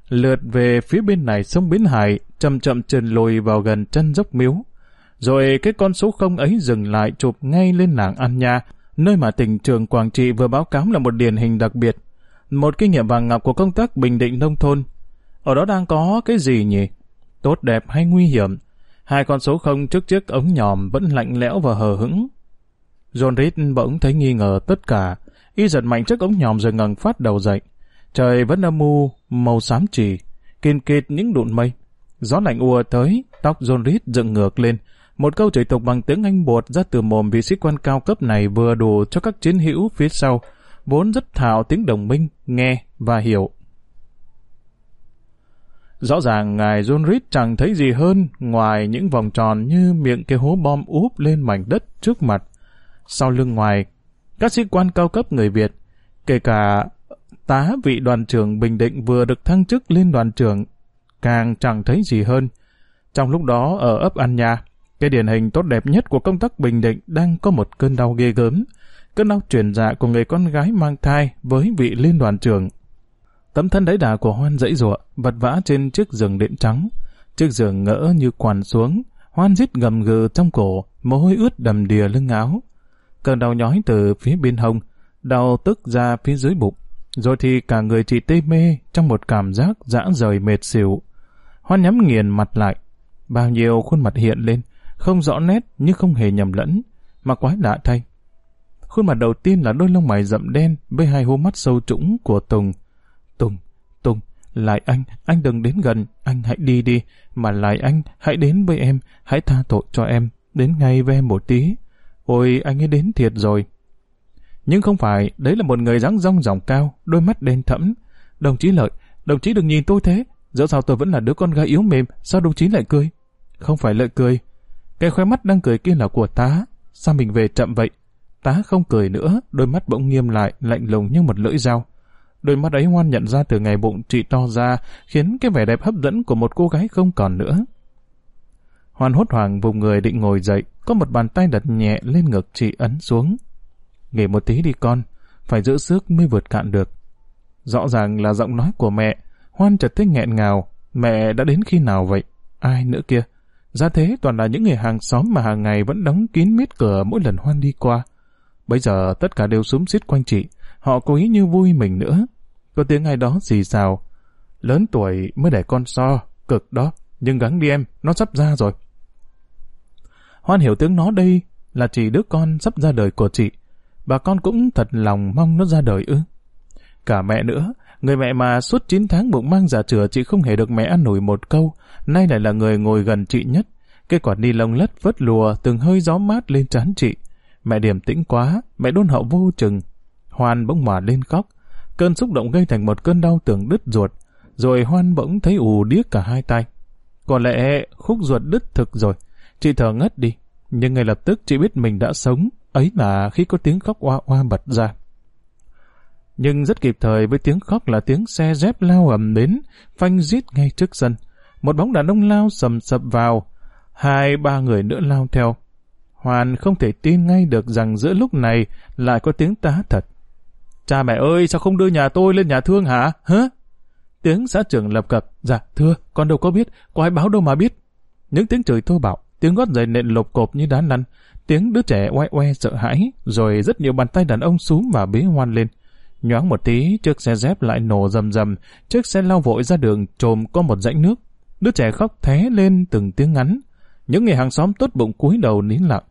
Lượt về phía bên này sông Biến Hải, chậm chậm trườn lùi vào gần chân dốc miếu. Rồi cái con số không ấy dừng lại chụp ngay lên làng An Nha, nơi mà tỉnh trường Quảng Trị vừa báo cáo là một điển hình đặc biệt. Một kinh nghiệm vàng ngọc của công tác bình định nông thôn. Ở đó đang có cái gì nhỉ? Tốt đẹp hay nguy hiểm? Hai con số không trước chiếc ống nhòm vẫn lạnh lẽo và hờ hững. John Reed bỗng thấy nghi ngờ tất cả. Y giật mạnh chiếc ống nhòm rồi ngẩng phát đầu dậy. Trời vẫn âm u, màu xám trì, kiên kịt những đụn mây. Gió lạnh ùa tới, tóc John Reed dựng ngược lên. Một câu chửi tục bằng tiếng Anh buột ra từ mồm vị sĩ quan cao cấp này vừa đủ cho các chiến hữu phía sau, vốn rất thạo tiếng đồng minh, nghe và hiểu. Rõ ràng ngài John Reed chẳng thấy gì hơn ngoài những vòng tròn như miệng cái hố bom úp lên mảnh đất trước mặt. Sau lưng ngoài, các sĩ quan cao cấp người Việt, kể cả tá vị đoàn trưởng Bình Định vừa được thăng chức lên đoàn trưởng, càng chẳng thấy gì hơn. Trong lúc đó ở ấp An Nha, cái điển hình tốt đẹp nhất của công tác Bình Định đang có một cơn đau ghê gớm, cơn đau truyền dạ của người con gái mang thai với vị liên đoàn trưởng. Tấm thân đáy đà của Hoan dãy rụa, vật vã trên chiếc giường đệm trắng. Chiếc giường ngỡ như quằn xuống, Hoan rít gầm gừ trong cổ, mồ hôi ướt đầm đìa lưng áo. Cơn đau nhói từ phía bên hông, đau tức ra phía dưới bụng. Rồi thì cả người chị tê mê trong một cảm giác dã rời mệt xỉu. Hoan nhắm nghiền mặt lại. Bao nhiêu khuôn mặt hiện lên, không rõ nét nhưng không hề nhầm lẫn, mà quái lạ thay. Khuôn mặt đầu tiên là đôi lông mày rậm đen với hai hố mắt sâu trũng của Tùng. Tùng, Tùng, lại anh, anh đừng đến gần, anh hãy đi đi, mà lại anh, hãy đến với em, hãy tha tội cho em, đến ngay với em một tí. Ôi, anh ấy đến thiệt rồi. Nhưng không phải, đấy là một người dáng rong ròng cao, đôi mắt đen thẫm. Đồng chí Lợi, đồng chí đừng nhìn tôi thế, dẫu sao tôi vẫn là đứa con gái yếu mềm, sao đồng chí lại cười? Không phải Lợi cười, cái khóe mắt đang cười kia là của tá, sao mình về chậm vậy? Tá không cười nữa, đôi mắt bỗng nghiêm lại, lạnh lùng như một lưỡi dao. Đôi mắt ấy ngoan nhận ra từ ngày bụng chị to ra, khiến cái vẻ đẹp hấp dẫn của một cô gái không còn nữa. Hoan hốt hoảng vùng người định ngồi dậy, có một bàn tay đặt nhẹ lên ngực chị ấn xuống. Nghỉ một tí đi con, phải giữ sức mới vượt cạn được. Rõ ràng là giọng nói của mẹ, Hoan chợt thấy nghẹn ngào, mẹ đã đến khi nào vậy? Ai nữa kia? Ra thế toàn là những người hàng xóm mà hàng ngày vẫn đóng kín mít cửa mỗi lần Hoan đi qua. Bây giờ tất cả đều súng xít quanh chị, họ cố ý như vui mình nữa. Có tiếng ai đó gì sao? Lớn tuổi mới để con so, cực đó, nhưng gắng đi em, nó sắp ra rồi. Hoan hiểu tiếng nó đây là chỉ đứa con sắp ra đời của chị. Bà con cũng thật lòng mong nó ra đời ư. Cả mẹ nữa, người mẹ mà suốt 9 tháng bụng mang giả chửa chị không hề được mẹ ăn nổi một câu, nay lại là người ngồi gần chị nhất. Cái quả ni lông lất vớt lùa từng hơi gió mát lên trán chị. Mẹ điềm tĩnh quá, mẹ đôn hậu vô chừng. Hoan bỗng hòa lên khóc. Cơn xúc động gây thành một cơn đau tưởng đứt ruột. Rồi Hoan bỗng thấy ù điếc cả hai tay. Có lẽ khúc ruột đứt thực rồi. Chị thở ngất đi. Nhưng ngay lập tức chị biết mình đã sống. Ấy là khi có tiếng khóc oa oa bật ra. Nhưng rất kịp thời với tiếng khóc là tiếng xe dép lao ầm đến, phanh rít ngay trước sân. Một bóng đàn ông lao sầm sập vào, hai ba người nữa lao theo. Hoàn không thể tin ngay được rằng giữa lúc này lại có tiếng tá thật. Cha mẹ ơi, sao không đưa nhà tôi lên nhà thương hả? Hả? Tiếng xã trưởng lập cập. Dạ, thưa, con đâu có biết, có ai báo đâu mà biết. Những tiếng chửi thô bạo, tiếng gót giày nện lộp cộp như đá lăn, tiếng đứa trẻ oe oe sợ hãi, rồi rất nhiều bàn tay đàn ông súm và bế hoan lên. Nhoáng một tí, chiếc xe dép lại nổ rầm rầm, chiếc xe lao vội ra đường trồm có một dãy nước. Đứa trẻ khóc thé lên từng tiếng ngắn. Những người hàng xóm tốt bụng cúi đầu nín lặng.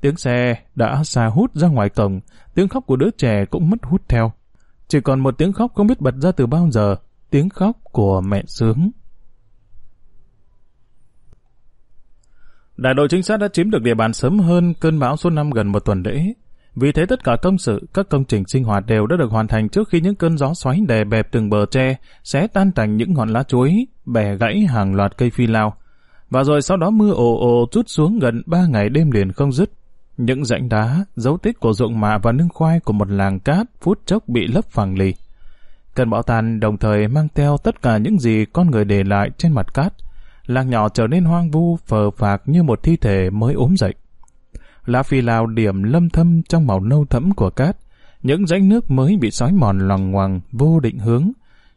Tiếng xe đã xa hút ra ngoài cổng, tiếng khóc của đứa trẻ cũng mất hút theo. Chỉ còn một tiếng khóc không biết bật ra từ bao giờ, tiếng khóc của mẹ sướng. Đại đội trinh sát đã chiếm được địa bàn sớm hơn cơn bão số 5 gần một tuần lễ. Vì thế tất cả công sự, các công trình sinh hoạt đều đã được hoàn thành trước khi những cơn gió xoáy đè bẹp từng bờ tre, sẽ tan thành những ngọn lá chuối, bẻ gãy hàng loạt cây phi lao. Và rồi sau đó mưa ồ ồ chút xuống gần ba ngày đêm liền không dứt. Những rãnh đá, dấu tích của ruộng mạ và nương khoai của một làng cát phút chốc bị lấp phẳng lì. Cơn bão tàn đồng thời mang theo tất cả những gì con người để lại trên mặt cát. Làng nhỏ trở nên hoang vu, phờ phạc như một thi thể mới ốm dậy. Lá phi lao điểm lâm thâm trong màu nâu thẫm của cát. Những rãnh nước mới bị sói mòn loằng ngoằng, vô định hướng.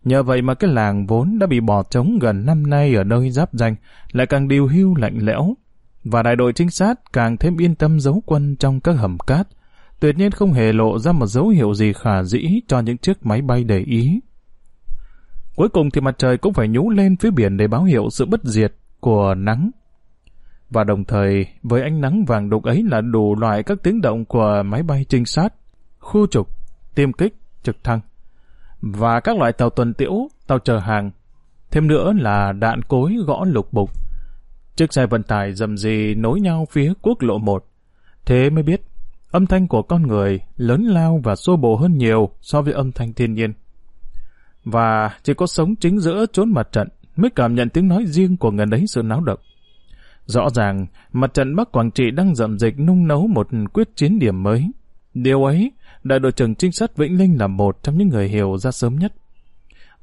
Nhờ vậy mà cái làng vốn đã bị bỏ trống gần năm nay ở nơi giáp danh, lại càng điều hưu lạnh lẽo. Và đại đội trinh sát càng thêm yên tâm giấu quân trong các hầm cát, tuyệt nhiên không hề lộ ra một dấu hiệu gì khả dĩ cho những chiếc máy bay để ý. Cuối cùng thì mặt trời cũng phải nhú lên phía biển để báo hiệu sự bất diệt của nắng. Và đồng thời, với ánh nắng vàng đục ấy là đủ loại các tiếng động của máy bay trinh sát, khu trục, tiêm kích, trực thăng, và các loại tàu tuần tiễu, tàu chở hàng. Thêm nữa là đạn cối gõ lục bục. Chiếc xe vận tải dầm dì nối nhau phía quốc lộ 1. Thế mới biết, âm thanh của con người lớn lao và xô bồ hơn nhiều so với âm thanh thiên nhiên. Và chỉ có sống chính giữa chốn mặt trận mới cảm nhận tiếng nói riêng của ngần ấy sự náo động. Rõ ràng, mặt trận Bắc Quảng Trị đang dậm dịch nung nấu một quyết chiến điểm mới. Điều ấy, đại đội trưởng trinh sát Vĩnh Linh là một trong những người hiểu ra sớm nhất.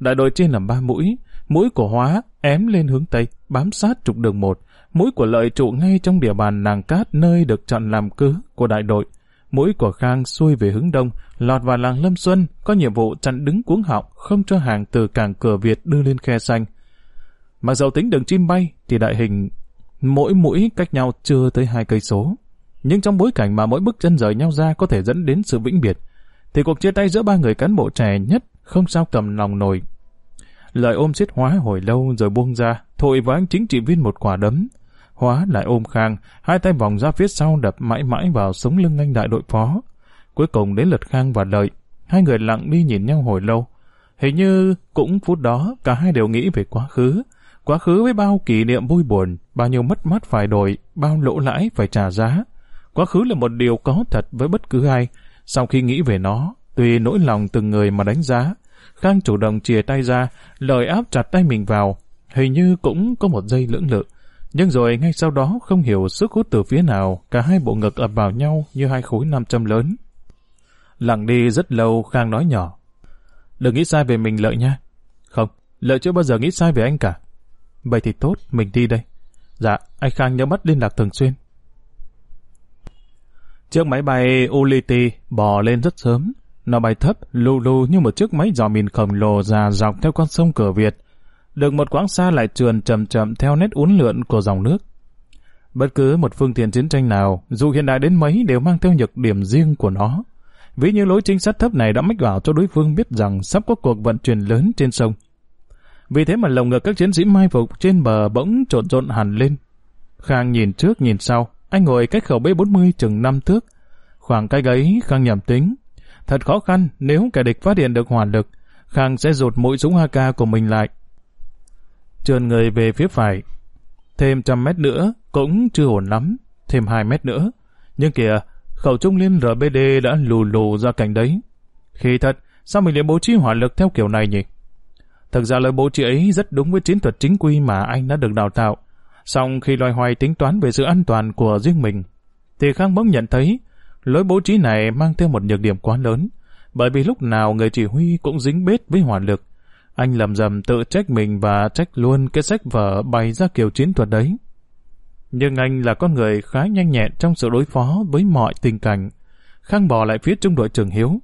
Đại đội trên làm ba mũi, mũi của Hóa ém lên hướng Tây, bám sát trục đường một, mũi của Lợi trụ ngay trong địa bàn nàng cát nơi được chọn làm cứ của đại đội. Mũi của Khang xuôi về hướng đông, lọt vào làng Lâm Xuân, có nhiệm vụ chặn đứng cuống họng, không cho hàng từ cảng cửa Việt đưa lên khe xanh. Mặc dầu tính đường chim bay, thì đại hình mỗi mũi cách nhau chưa tới hai cây số. Nhưng trong bối cảnh mà mỗi bước chân rời nhau ra có thể dẫn đến sự vĩnh biệt, thì cuộc chia tay giữa ba người cán bộ trẻ nhất không sao cầm lòng nổi. Lời ôm siết hóa hồi lâu rồi buông ra, thổi vào anh chính trị viên một quả đấm. Hóa lại ôm Khang, hai tay vòng ra phía sau đập mãi mãi vào sống lưng anh đại đội phó. Cuối cùng đến lượt Khang và Lợi, hai người lặng đi nhìn nhau hồi lâu. Hình như cũng phút đó cả hai đều nghĩ về quá khứ, Quá khứ với bao kỷ niệm vui buồn, bao nhiêu mất mát phải đổi, bao lỗ lãi phải trả giá. Quá khứ là một điều có thật với bất cứ ai. Sau khi nghĩ về nó, tùy nỗi lòng từng người mà đánh giá, Khang chủ động chìa tay ra, lời áp chặt tay mình vào, hình như cũng có một giây lưỡng lự. Nhưng rồi ngay sau đó không hiểu sức hút từ phía nào, cả hai bộ ngực ập vào nhau như hai khối nam châm lớn. Lặng đi rất lâu, Khang nói nhỏ. Đừng nghĩ sai về mình lợi nha. Không, lợi chưa bao giờ nghĩ sai về anh cả. Vậy thì tốt, mình đi đây. Dạ, anh Khang nhớ bắt liên lạc thường xuyên. Chiếc máy bay Uliti bò lên rất sớm. Nó bay thấp, lù lù như một chiếc máy dò mìn khổng lồ già dọc theo con sông cửa Việt. Được một quãng xa lại trườn chậm chậm theo nét uốn lượn của dòng nước. Bất cứ một phương tiện chiến tranh nào, dù hiện đại đến mấy đều mang theo nhược điểm riêng của nó. Ví như lối trinh sát thấp này đã mách bảo cho đối phương biết rằng sắp có cuộc vận chuyển lớn trên sông. Vì thế mà lồng ngực các chiến sĩ mai phục trên bờ bỗng trộn rộn hẳn lên. Khang nhìn trước nhìn sau, anh ngồi cách khẩu B40 chừng năm thước. Khoảng cái gáy Khang nhầm tính. Thật khó khăn nếu kẻ địch phát hiện được hỏa lực, Khang sẽ rụt mũi súng AK của mình lại. Trườn người về phía phải. Thêm trăm mét nữa cũng chưa ổn lắm. Thêm hai mét nữa. Nhưng kìa, khẩu trung liên RBD đã lù lù ra cạnh đấy. Khi thật, sao mình lại bố trí hỏa lực theo kiểu này nhỉ? Thực ra lời bố trí ấy rất đúng với chiến thuật chính quy mà anh đã được đào tạo. song khi loài hoài tính toán về sự an toàn của riêng mình, thì Khang bỗng nhận thấy lối bố trí này mang theo một nhược điểm quá lớn, bởi vì lúc nào người chỉ huy cũng dính bết với hỏa lực. Anh lầm rầm tự trách mình và trách luôn cái sách vở bày ra kiểu chiến thuật đấy. Nhưng anh là con người khá nhanh nhẹn trong sự đối phó với mọi tình cảnh. Khang bỏ lại phía trung đội trưởng Hiếu.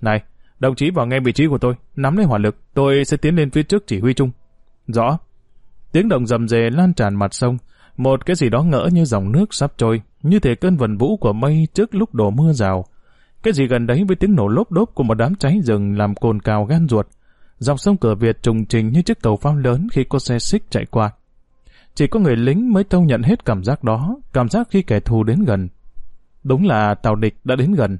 Này, Đồng chí vào nghe vị trí của tôi, nắm lấy hỏa lực, tôi sẽ tiến lên phía trước chỉ huy chung. Rõ. Tiếng động rầm rề lan tràn mặt sông, Một cái gì đó ngỡ như dòng nước sắp trôi, như thể cơn vần vũ của mây trước lúc đổ mưa rào. Cái gì gần đấy với tiếng nổ lốp đốp của một đám cháy rừng làm cồn cào gan ruột. Dòng sông cửa Việt trùng trình như chiếc tàu phao lớn khi có xe xích chạy qua. Chỉ có người lính mới tâu nhận hết cảm giác đó, cảm giác khi kẻ thù đến gần. Đúng là tàu địch đã đến gần.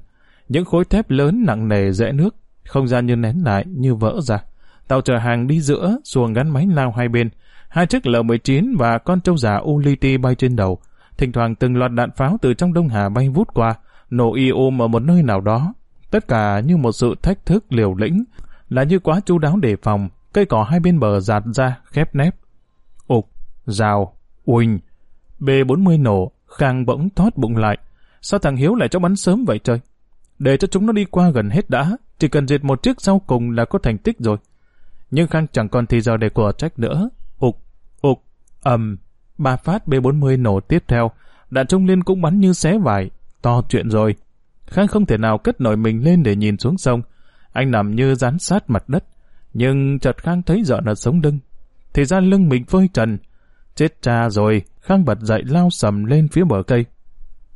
Những khối thép lớn nặng nề rẽ nước, không gian như nén lại, như vỡ ra. Tàu chở hàng đi giữa, xuồng gắn máy lao hai bên. Hai chiếc L-19 và con trâu giả Uliti bay trên đầu. Thỉnh thoảng từng loạt đạn pháo từ trong Đông Hà bay vút qua, nổ y ôm ở một nơi nào đó. Tất cả như một sự thách thức liều lĩnh, là như quá chú đáo đề phòng, cây cỏ hai bên bờ giạt ra, khép nép. Ục, rào, uỳnh, B-40 nổ, Khang bỗng thoát bụng lại. Sao thằng Hiếu lại cho bắn sớm vậy trời? Để cho chúng nó đi qua gần hết đã, chỉ cần diệt một chiếc sau cùng là có thành tích rồi. Nhưng Khang chẳng còn thì giờ để của trách nữa. Ục, ục, ầm, ba phát B-40 nổ tiếp theo, đạn trung liên cũng bắn như xé vải, to chuyện rồi. Khang không thể nào cất nổi mình lên để nhìn xuống sông. Anh nằm như dán sát mặt đất, nhưng chợt Khang thấy giận ở sống lưng. Thì ra lưng mình phơi trần. Chết cha rồi, Khang bật dậy lao sầm lên phía bờ cây.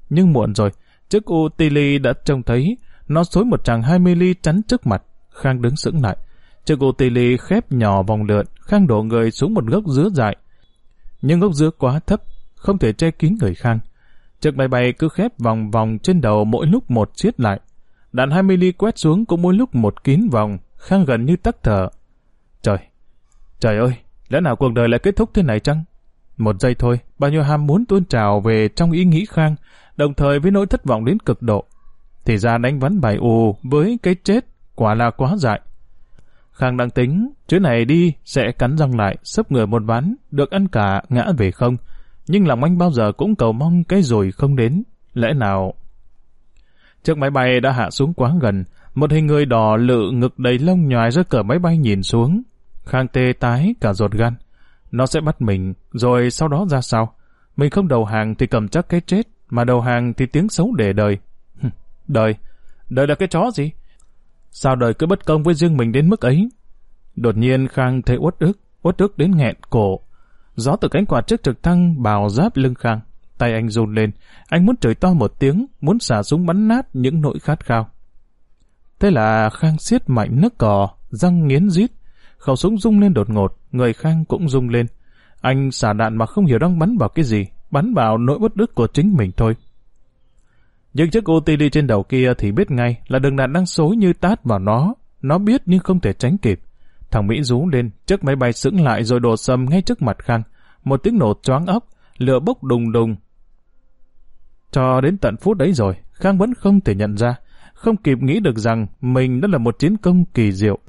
Nhưng muộn rồi, chiếc ô Tili đã trông thấy nó xối một tràng 20 ly chắn trước mặt. Khang đứng sững lại. Chiếc ô Tili khép nhỏ vòng lượn, Khang đổ người xuống một gốc dứa dại. Nhưng gốc dứa quá thấp, không thể che kín người Khang. Chiếc bay bay cứ khép vòng vòng trên đầu mỗi lúc một xiết lại. Đạn 20 ly quét xuống cũng mỗi lúc một kín vòng, Khang gần như tắc thở. Trời, trời ơi, lẽ nào cuộc đời lại kết thúc thế này chăng? Một giây thôi, bao nhiêu ham muốn tuôn trào về trong ý nghĩ Khang, đồng thời với nỗi thất vọng đến cực độ. Thì ra đánh vắn bài ù với cái chết, quả là quá dại. Khang đang tính, chuyến này đi sẽ cắn răng lại, sấp người một ván, được ăn cả ngã về không. Nhưng lòng anh bao giờ cũng cầu mong cái rồi không đến. Lẽ nào... Chiếc máy bay đã hạ xuống quá gần, một hình người đỏ lự ngực đầy lông nhòi ra cờ máy bay nhìn xuống. Khang tê tái cả ruột gan. Nó sẽ bắt mình, rồi sau đó ra sao? Mình không đầu hàng thì cầm chắc cái chết, mà đầu hàng thì tiếng xấu để đời. đời? Đời là cái chó gì? Sao đời cứ bất công với riêng mình đến mức ấy? Đột nhiên Khang thấy uất ức, uất ức đến nghẹn cổ. Gió từ cánh quạt trước trực thăng bào giáp lưng Khang. Tay anh run lên, anh muốn chửi to một tiếng, muốn xả súng bắn nát những nỗi khát khao. Thế là Khang siết mạnh nước cò, răng nghiến rít. Khẩu súng rung lên đột ngột, người Khang cũng rung lên. Anh xả đạn mà không hiểu đang bắn vào cái gì, bắn vào nỗi bất đức của chính mình thôi. Nhưng chiếc ô đi trên đầu kia thì biết ngay là đường đạn đang xối như tát vào nó. Nó biết nhưng không thể tránh kịp. Thằng Mỹ rú lên, chiếc máy bay sững lại rồi đổ sầm ngay trước mặt Khang. Một tiếng nổ choáng ốc, lửa bốc đùng đùng. Cho đến tận phút đấy rồi, Khang vẫn không thể nhận ra, không kịp nghĩ được rằng mình đã là một chiến công kỳ diệu.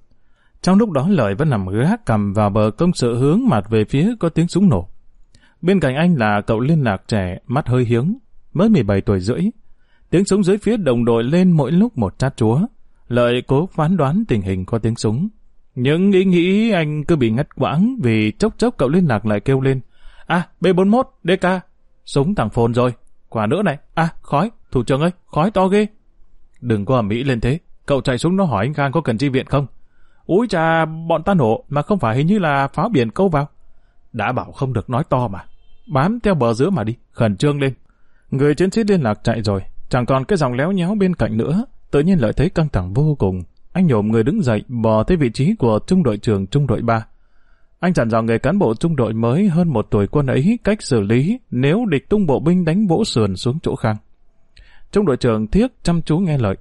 Trong lúc đó Lợi vẫn nằm gác cầm vào bờ công sự hướng mặt về phía có tiếng súng nổ. Bên cạnh anh là cậu liên lạc trẻ, mắt hơi hiếng, mới 17 tuổi rưỡi. Tiếng súng dưới phía đồng đội lên mỗi lúc một chát chúa. Lợi cố phán đoán tình hình có tiếng súng. những ý nghĩ anh cứ bị ngắt quãng vì chốc chốc cậu liên lạc lại kêu lên. À, B41, DK, súng thằng phồn rồi. Quả nữa này, à, khói, thủ trưởng ơi, khói to ghê. Đừng có ở Mỹ lên thế, cậu chạy xuống nó hỏi anh Khang có cần chi viện không? Úi cha, bọn ta nổ mà không phải hình như là pháo biển câu vào. Đã bảo không được nói to mà. Bám theo bờ giữa mà đi, khẩn trương lên. Người chiến sĩ liên lạc chạy rồi, chẳng còn cái dòng léo nhéo bên cạnh nữa. Tự nhiên lại thấy căng thẳng vô cùng. Anh nhổm người đứng dậy, bò tới vị trí của trung đội trưởng trung đội 3. Anh dặn dò người cán bộ trung đội mới hơn một tuổi quân ấy cách xử lý nếu địch tung bộ binh đánh vỗ sườn xuống chỗ khang. Trung đội trưởng Thiết chăm chú nghe lời.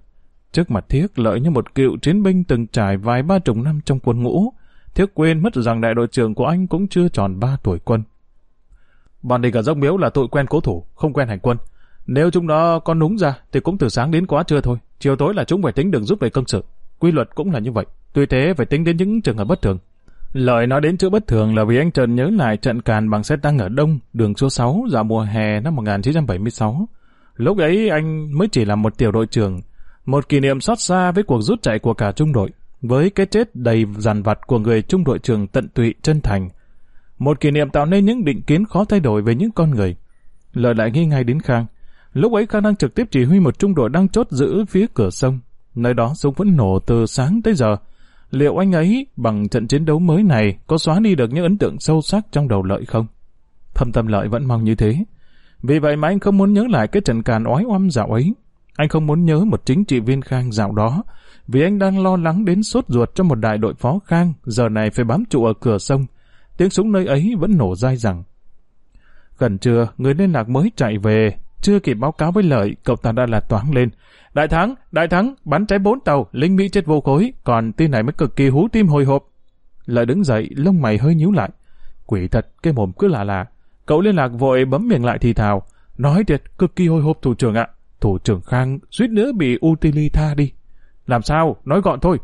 Trước mặt Thiết lợi như một cựu chiến binh từng trải vài ba chục năm trong quân ngũ. Thiết quên mất rằng đại đội trưởng của anh cũng chưa tròn ba tuổi quân. Bọn địch ở dốc miếu là tội quen cố thủ, không quen hành quân. Nếu chúng nó có núng ra thì cũng từ sáng đến quá trưa thôi. Chiều tối là chúng phải tính đường rút về công sự. Quy luật cũng là như vậy. Tuy thế phải tính đến những trường hợp bất thường. Lợi nói đến chữ bất thường là vì anh Trần nhớ lại trận càn bằng xe tăng ở Đông, đường số 6, dạo mùa hè năm 1976. Lúc ấy anh mới chỉ là một tiểu đội trưởng, một kỷ niệm xót xa với cuộc rút chạy của cả trung đội, với cái chết đầy dằn vặt của người trung đội trưởng tận tụy chân thành. Một kỷ niệm tạo nên những định kiến khó thay đổi về những con người. Lợi lại nghi ngay đến Khang. Lúc ấy Khang đang trực tiếp chỉ huy một trung đội đang chốt giữ phía cửa sông. Nơi đó súng vẫn nổ từ sáng tới giờ. Liệu anh ấy bằng trận chiến đấu mới này có xóa đi được những ấn tượng sâu sắc trong đầu lợi không? Thâm tâm lợi vẫn mong như thế. Vì vậy mà anh không muốn nhớ lại cái trận càn oái oăm dạo ấy. Anh không muốn nhớ một chính trị viên Khang dạo đó, vì anh đang lo lắng đến sốt ruột cho một đại đội phó Khang, giờ này phải bám trụ ở cửa sông. Tiếng súng nơi ấy vẫn nổ dai rằng. Gần trưa, người liên lạc mới chạy về, chưa kịp báo cáo với lợi, cậu ta đã là toáng lên. Đại thắng, đại thắng, bắn cháy bốn tàu, lính Mỹ chết vô khối, còn tin này mới cực kỳ hú tim hồi hộp. Lợi đứng dậy, lông mày hơi nhíu lại. Quỷ thật, cái mồm cứ lạ lạ. Cậu liên lạc vội bấm miệng lại thì thào. Nói thiệt, cực kỳ hồi hộp thủ trưởng ạ. Thủ trưởng Khang suýt nữa bị Utili tha đi. Làm sao? Nói gọn thôi.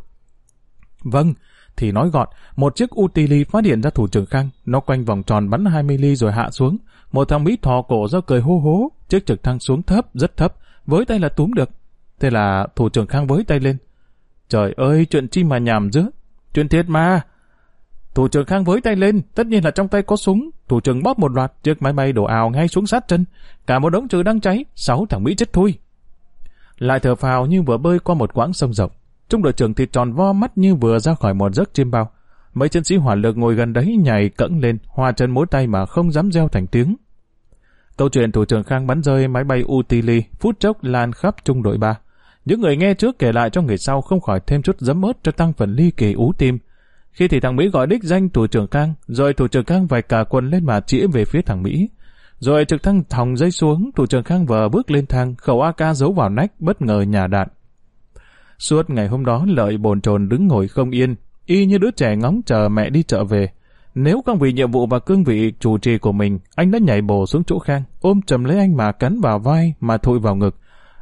Vâng, thì nói gọn, một chiếc Utili phát hiện ra thủ trưởng Khang, nó quanh vòng tròn bắn 20 ly rồi hạ xuống. Một thằng Mỹ thò cổ ra cười hô hố, chiếc trực thăng xuống thấp, rất thấp, với tay là túm được. Thế là thủ trưởng Khang với tay lên. Trời ơi, chuyện chi mà nhảm dữ. Chuyện thiệt mà. Thủ trưởng Khang với tay lên, tất nhiên là trong tay có súng. Thủ trưởng bóp một loạt, chiếc máy bay đổ ào ngay xuống sát chân. Cả một đống trừ đang cháy, sáu thằng Mỹ chết thui. Lại thở phào như vừa bơi qua một quãng sông rộng. Trung đội trưởng thì tròn vo mắt như vừa ra khỏi một giấc chiêm bao. Mấy chiến sĩ hỏa lực ngồi gần đấy nhảy cẫng lên, hoa chân mối tay mà không dám reo thành tiếng. Câu chuyện thủ trưởng Khang bắn rơi máy bay Utili phút chốc lan khắp trung đội 3. Những người nghe trước kể lại cho người sau không khỏi thêm chút dấm ớt cho tăng phần ly kỳ ú tim. Khi thì thằng Mỹ gọi đích danh thủ trưởng Khang, rồi thủ trưởng Khang vạch cả quần lên mà chỉ về phía thằng Mỹ. Rồi trực thăng thòng dây xuống, thủ trưởng Khang vờ bước lên thang, khẩu AK giấu vào nách, bất ngờ nhà đạn. Suốt ngày hôm đó lợi bồn chồn đứng ngồi không yên, y như đứa trẻ ngóng chờ mẹ đi chợ về. Nếu không vì nhiệm vụ và cương vị chủ trì của mình, anh đã nhảy bổ xuống chỗ Khang, ôm chầm lấy anh mà cắn vào vai, mà thụi vào ngực.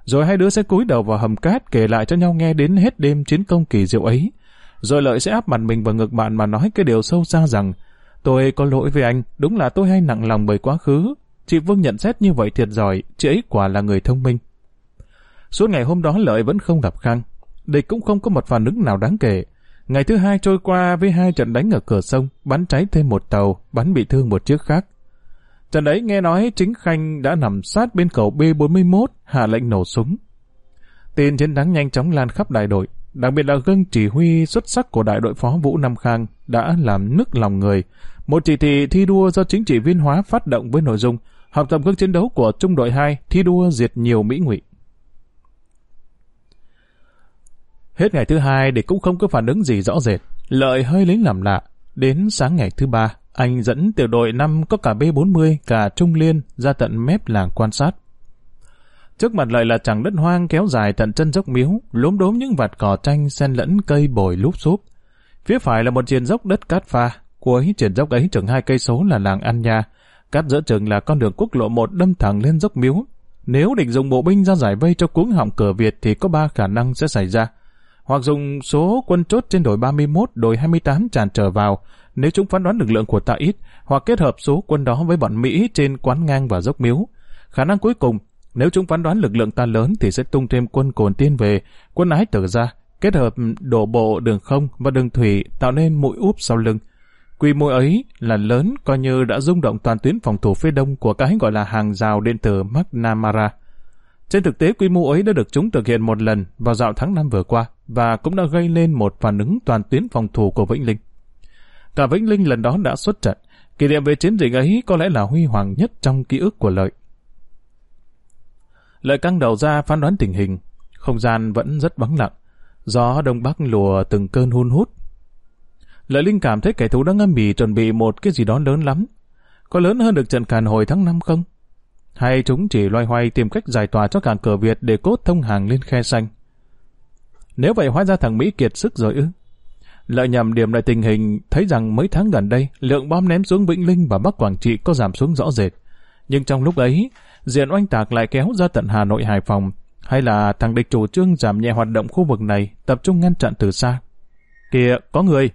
Rồi hai đứa sẽ cúi đầu vào hầm cát kể lại cho nhau nghe đến hết đêm chiến công kỳ diệu ấy. Rồi lợi sẽ áp mặt mình vào ngực bạn mà nói cái điều sâu xa rằng Tôi có lỗi với anh, đúng là tôi hay nặng lòng bởi quá khứ. Chị Vương nhận xét như vậy thiệt giỏi, chị ấy quả là người thông minh. Suốt ngày hôm đó lợi vẫn không gặp Khang. Địch cũng không có một phản ứng nào đáng kể. Ngày thứ hai trôi qua với hai trận đánh ở cửa sông, bắn cháy thêm một tàu, bắn bị thương một chiếc khác. Trận ấy nghe nói chính Khanh đã nằm sát bên cầu B-41, hạ lệnh nổ súng. Tin chiến thắng nhanh chóng lan khắp đại đội, đặc biệt là gương chỉ huy xuất sắc của đại đội phó Vũ Nam Khang đã làm nức lòng người. Một chỉ thị thi đua do chính trị viên hóa phát động với nội dung học tập gương chiến đấu của trung đội 2 thi đua diệt nhiều Mỹ ngụy. Hết ngày thứ hai để cũng không có phản ứng gì rõ rệt. Lợi hơi lính làm lạ. Đến sáng ngày thứ ba, anh dẫn tiểu đội năm có cả B40, cả Trung Liên ra tận mép làng quan sát. Trước mặt lợi là chẳng đất hoang kéo dài tận chân dốc miếu, lốm đốm những vạt cỏ tranh xen lẫn cây bồi lúp xúp. Phía phải là một triền dốc đất cát pha, cuối triền dốc ấy chừng hai cây số là làng An Nha, cát giữa chừng là con đường quốc lộ một đâm thẳng lên dốc miếu. Nếu định dùng bộ binh ra giải vây cho cuống họng cửa Việt thì có ba khả năng sẽ xảy ra hoặc dùng số quân chốt trên đồi 31, đồi 28 tràn trở vào, nếu chúng phán đoán lực lượng của ta ít, hoặc kết hợp số quân đó với bọn Mỹ trên quán ngang và dốc miếu. Khả năng cuối cùng, nếu chúng phán đoán lực lượng ta lớn thì sẽ tung thêm quân cồn tiên về, quân ái tử ra, kết hợp đổ bộ đường không và đường thủy tạo nên mũi úp sau lưng. Quy mô ấy là lớn coi như đã rung động toàn tuyến phòng thủ phía đông của cái gọi là hàng rào điện tử McNamara. Trên thực tế quy mô ấy đã được chúng thực hiện một lần vào dạo tháng 5 vừa qua và cũng đã gây lên một phản ứng toàn tuyến phòng thủ của Vĩnh Linh. Cả Vĩnh Linh lần đó đã xuất trận, kỷ niệm về chiến dịch ấy có lẽ là huy hoàng nhất trong ký ức của Lợi. Lợi căng đầu ra phán đoán tình hình, không gian vẫn rất vắng lặng, gió đông bắc lùa từng cơn hun hút. Lợi Linh cảm thấy kẻ thù đang âm mỉ chuẩn bị một cái gì đó lớn lắm. Có lớn hơn được trận càn hồi tháng 5 không? Hay chúng chỉ loay hoay tìm cách giải tỏa cho cảng cờ Việt để cốt thông hàng lên khe xanh? Nếu vậy hóa ra thằng Mỹ kiệt sức rồi ư? Lợi nhằm điểm lại tình hình, thấy rằng mấy tháng gần đây, lượng bom ném xuống Vĩnh Linh và Bắc Quảng Trị có giảm xuống rõ rệt. Nhưng trong lúc ấy, diện oanh tạc lại kéo ra tận Hà Nội Hải Phòng, hay là thằng địch chủ trương giảm nhẹ hoạt động khu vực này, tập trung ngăn chặn từ xa. Kìa, có người!